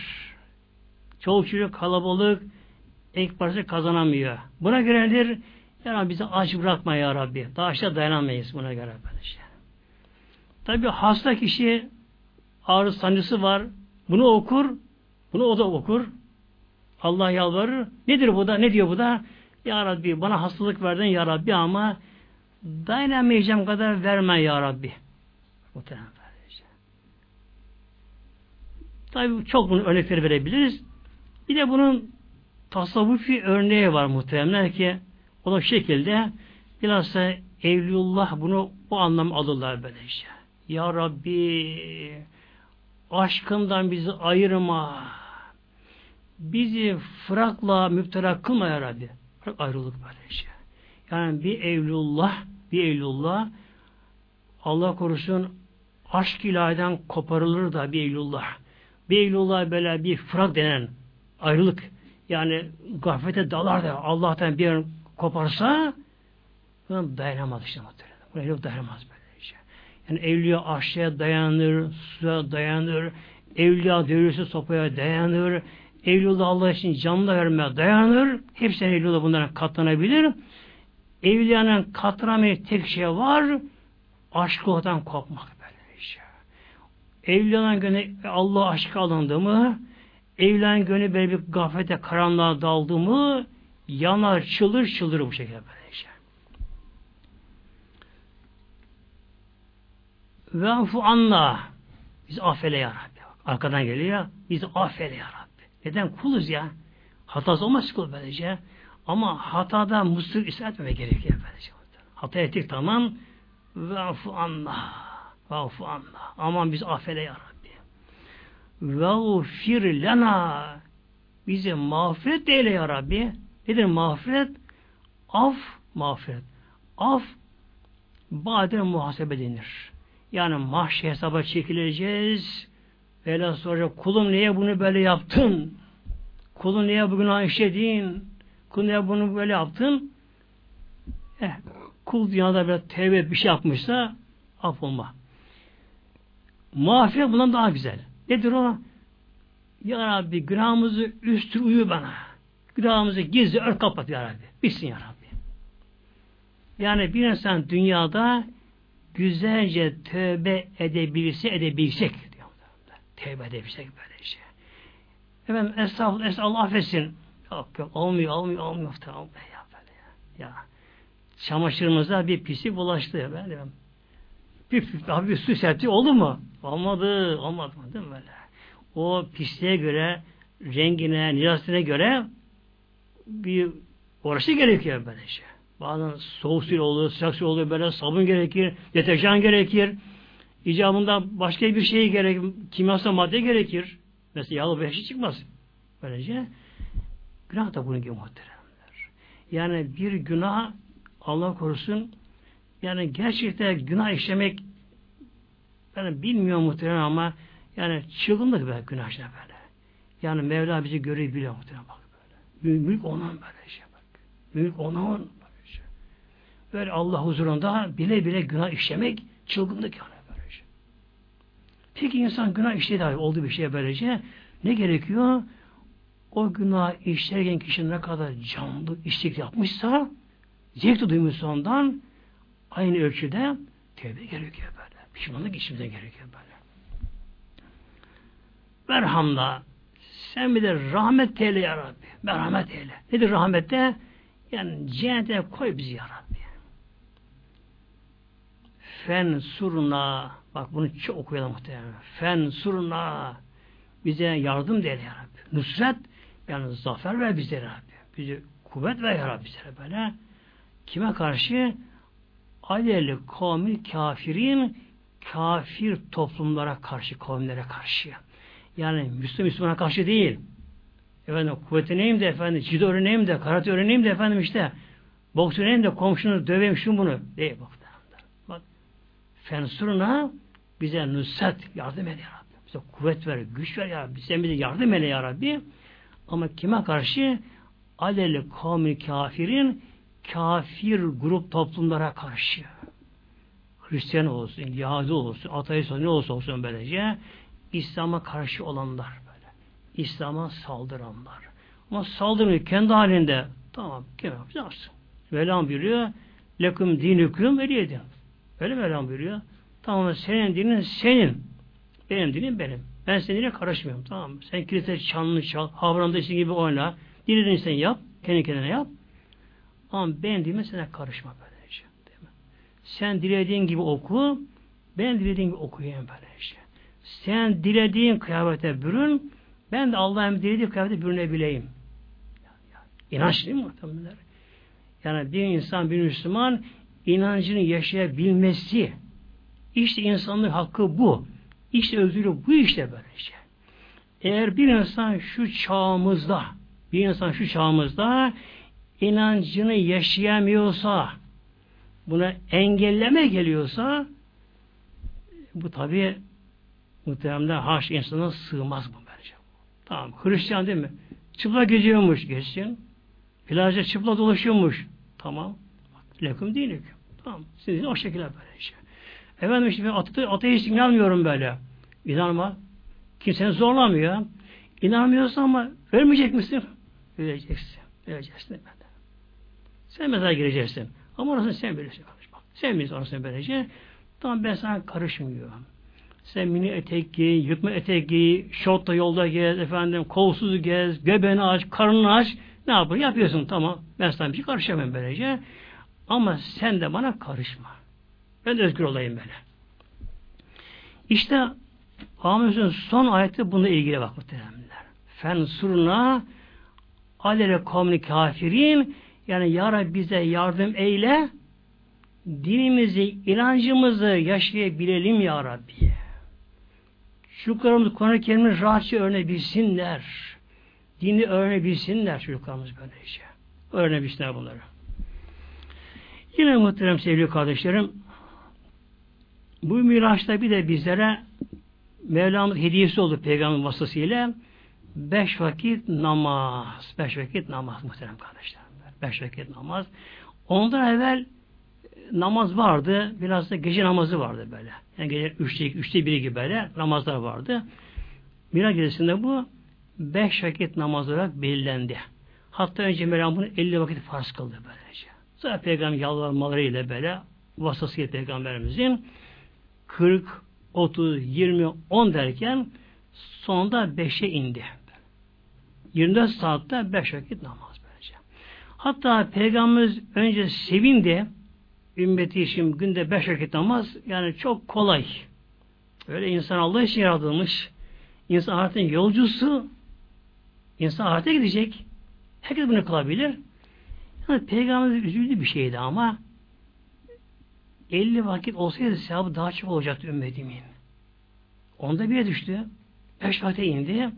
çok çocuk kalabalık, ek parası kazanamıyor. Buna göre nedir? Ya Rabbi bizi aç bırakma ya Rabbi. Daha aşağı dayanamayız buna göre. Böylece. Tabi hasta kişi ağrı sancısı var. Bunu okur. Bunu o da okur. Allah yalvarır. Nedir bu da? Ne diyor bu da? Ya Rabbi bana hastalık verdin ya Rabbi ama dayanamayacağım kadar verme ya Rabbi. Muhtemelen Tabi çok bunun örnekleri verebiliriz. Bir de bunun tasavvufi örneği var muhtemelen ki o da şekilde bilhassa Evliullah bunu bu anlam alırlar böyle işte. Ya Rabbi aşkından bizi ayırma. Bizi fırakla müptela kılma ya Rabbi. Ayrılık böyle şey. Yani bir Evliullah bir Evliullah Allah korusun aşk ilahiden koparılır da bir Evliullah. Bir Evliullah böyle bir fırak denen ayrılık yani gaflete dalar da Allah'tan bir yer koparsa buna dayanamaz işte muhtemelen. Buna evliya dayanamaz böyle şey. Yani evliya aşağıya dayanır, suya dayanır, evliya dövülse sopaya dayanır, evliya Allah için canlı vermeye dayanır. Hepsine evliya bunlara katlanabilir. Evliyanın katlanamayacağı tek şey var, aşkı oradan kopmak. Evliyanın gönlü Allah aşkı alındı mı, evlen gönlü böyle bir gaflete karanlığa daldı mı yanar, çıldır çıldır bu şekilde böyle şey. Ve afu anla biz affele ya Rabbi. Arkadan geliyor biz affele ya Rabbi. Neden? Kuluz ya. Hatası olmaz kul böylece. Ama hatada musul ısrar etmeme gerekiyor böylece. Hata ettik tamam. Ve afu anla. Ve afu anla. Aman biz affele ya Rabbi. Ve lana bize mağfiret eyle ya Rabbi. Nedir mağfiret? Af, mağfiret. Af, baden muhasebe denir. Yani mahşer hesaba çekileceğiz. Vela soracak, kulum niye bunu böyle yaptın? Kulum niye bu günah işledin? Kulum niye bunu böyle yaptın? Eh, kul dünyada böyle tevbe bir şey yapmışsa af olma. Mağfiret bundan daha güzel. Nedir o? Ya Rabbi günahımızı üstür uyu bana. Günahımızı gizli ört kapat ya Rabbi. Bitsin ya Rabbi. Yani bir insan dünyada güzelce tövbe edebilse edebilsek diyor. Tövbe edebilsek böyle şey. Efendim estağfurullah, estağfurullah affetsin. Yok yok olmuyor olmuyor olmuyor. Tamam ya böyle ya. ya. Çamaşırımıza bir pislik bulaştı. Ben diyorum. Bir, bir, bir su serpti oldu mu? Olmadı. Olmadı? Değil mi böyle? O pisliğe göre rengine, nirasine göre bir uğraşı gerekiyor böyle şey. Bazen soğuk su oluyor, sıcak su oluyor, böyle sabun gerekir, deterjan gerekir. İcabında başka bir şey gerek, kimyasal madde gerekir. Mesela yağlı bir şey çıkmaz. Böylece günah da bunun gibi muhteremler. Yani bir günah Allah korusun yani gerçekten günah işlemek ben bilmiyorum muhtemelen ama yani çılgınlık be günah işte böyle. Yani Mevla bizi görüyor biliyor muhtemelen bak. Mülk onun böyle şey bak. Mülk onun böyle şey. Böyle Allah huzurunda bile bile günah işlemek çılgınlık yani böyle şey. Peki insan günah işledi oldu bir şeye böylece ne gerekiyor? O günah işlerken kişi ne kadar canlı işlik yapmışsa zevk duymuş ondan aynı ölçüde tevbe gerekiyor böyle. Pişmanlık içimize gerekiyor böyle. Merhamla sen bir de rahmet eyle ya Rabbi. Merhamet eyle. Nedir rahmette? Yani cennete koy bizi ya Rabbi. Fen surna bak bunu çok okuyalım muhtemelen. Fen surna bize yardım de ya Rabbi. Nusret yani zafer ver bize ya Rabbi. Bize kuvvet ver ya Rabbi bize böyle. Kime karşı? Aleli kavmi kafirin kafir toplumlara karşı, kavimlere karşı. Yani Müslüman Müslümana karşı değil. Efendim kuvvet öğreneyim de efendim cido öğreneyim de karate öğreneyim de efendim işte boks öğreneyim de komşunu döveyim şunu bunu. Değil bak. Bak. Fensuruna bize nusret yardım et ya Rabbi. Bize kuvvet ver, güç ver ya Rabbi. Sen bize yardım eyle ya Rabbi. Ama kime karşı? Aleli kavmi kafirin kafir grup toplumlara karşı. Hristiyan olsun, Yahudi olsun, ateist olsun, ne olursa olsun böylece İslam'a karşı olanlar böyle. İslam'a saldıranlar. Ama saldırmıyor kendi halinde. Tamam kim yapacak yapsın. Mevlam buyuruyor. Lekum dinüküm veliyedin. Öyle Mevlam buyuruyor. Tamam senin dinin senin. Benim dinim benim. Ben senin dinine karışmıyorum. Tamam mı? Sen kilise çanını çal. Havranında işin gibi oyna. Dilini sen yap. Kendi kendine yap. Ama benim dinime sana karışma böylece. Sen dilediğin gibi oku. Ben dilediğim gibi okuyayım böylece. Sen dilediğin kıyafete bürün. Ben de Allah'ın dilediği kıyafete bürünebileyim. İnanç değil mi muhtemelenler? Yani bir insan, bir Müslüman inancını yaşayabilmesi işte insanlık hakkı bu. İşte özgürlük bu işte böyle şey. Eğer bir insan şu çağımızda bir insan şu çağımızda inancını yaşayamıyorsa buna engelleme geliyorsa bu tabi muhtemelen haş insana sığmaz bu bence. Tamam. Hristiyan değil mi? Çıplak geziyormuş. Geçsin. Plajda çıplak dolaşıyormuş. Tamam. Lekum değil. Tamam. Sizin o şekilde böyle şey. Efendim işte ben ate ateist inanmıyorum böyle. İnanma. Kimsenin zorlamıyor. İnanmıyorsan ama ölmeyecek misin? Öleceksin. Öleceksin. Sen mezara gireceksin. Ama orasını sen bilirsin. Bak, sen bilirsin orasını böylece. Tamam ben sana karışmıyorum. Sen mini etek giy, yırtma etek giy, şortla yolda gez, efendim kolsuz gez, göbeğini aç, karnını aç. Ne yapıyorsun? Yapıyorsun tamam. Ben sana bir şey karışamam böylece. Ama sen de bana karışma. Ben de özgür olayım böyle. İşte Ahmet'in son ayeti bununla ilgili bak muhteremler. Fen surna alele kavmi kafirin yani ya Rabbi bize yardım eyle dinimizi, inancımızı yaşayabilelim ya Rabbi. Çocuklarımız Kur'an-ı Kerim'i rahatça öğrenebilsinler. Dini öğrenebilsinler çocuklarımız böylece. Öğrenebilsinler bunları. Yine muhterem sevgili kardeşlerim bu Miraç'ta bir de bizlere Mevlamız hediyesi oldu peygamber vasıtasıyla beş vakit namaz. Beş vakit namaz muhterem kardeşler. Beş vakit namaz. Ondan evvel namaz vardı. Biraz da gece namazı vardı böyle. Yani gece üçte, üçte biri gibi böyle namazlar vardı. Miraç gecesinde bu beş vakit namaz olarak belirlendi. Hatta önce Mevlam bunu 50 vakit farz kıldı böylece. Sonra peygamber yalvarmalarıyla böyle vasıtasıyla peygamberimizin 40, 30, 20, 10 derken sonunda 5'e indi. 24 saatte 5 vakit namaz. Hatta peygamberimiz önce sevindi ümmeti için günde 5 vakit namaz yani çok kolay. Öyle insan Allah için yaratılmış. İnsan ahiretin yolcusu insan ahirete gidecek. Herkes bunu kılabilir. Yani peygamberimiz üzüldü bir şeydi ama 50 vakit olsaydı sevabı daha çok olacaktı ümmetimin. Onda bire düştü. Beş vakite indi.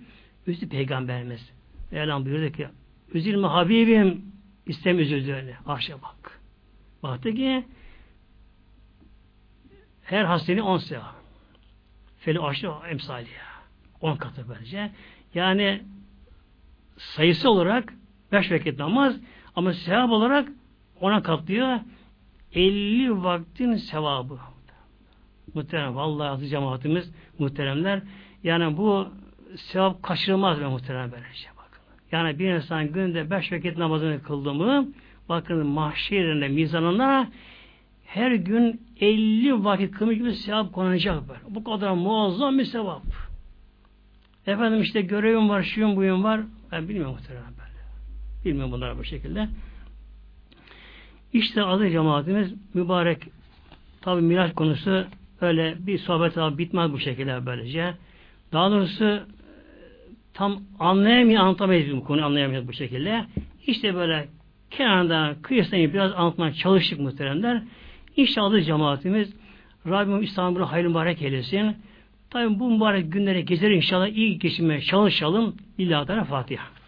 Üzdü peygamberimiz. Mevlam buyurdu ki üzülme Habibim istem üzüldüğünü. Arşa bak. Baktı ki her hastanenin on sevap. Feli aşırı emsali. On katı böylece. Yani sayısı olarak beş vakit namaz ama sevap olarak ona katlıyor. 50 vaktin sevabı. Muhterem, vallahi azı cemaatimiz muhteremler. Yani bu sevap kaçırılmaz be muhterem böylece şey. Yani bir insan günde beş vakit namazını kıldı mı bakın mahşerinde mizanına her gün 50 vakit kılmış gibi sevap konacak böyle. Bu kadar muazzam bir sevap. Efendim işte görevim var, şuyum buyum var. Ben bilmiyorum muhtemelen böyle. Bilmiyorum bunlar bu şekilde. İşte adı cemaatimiz mübarek tabi miraç konusu öyle bir sohbet abi bitmez bu şekilde böylece. Daha doğrusu tam anlayamayan anlatamayız bu konuyu anlayamayız bu şekilde. İşte böyle kenarda kıyısına biraz anlatmaya çalıştık muhteremler. İnşallah cemaatimiz Rabbim İstanbul'u hayırlı mübarek eylesin. Tabi bu mübarek günlere gezer inşallah iyi geçirmeye çalışalım. İllahi Fatiha.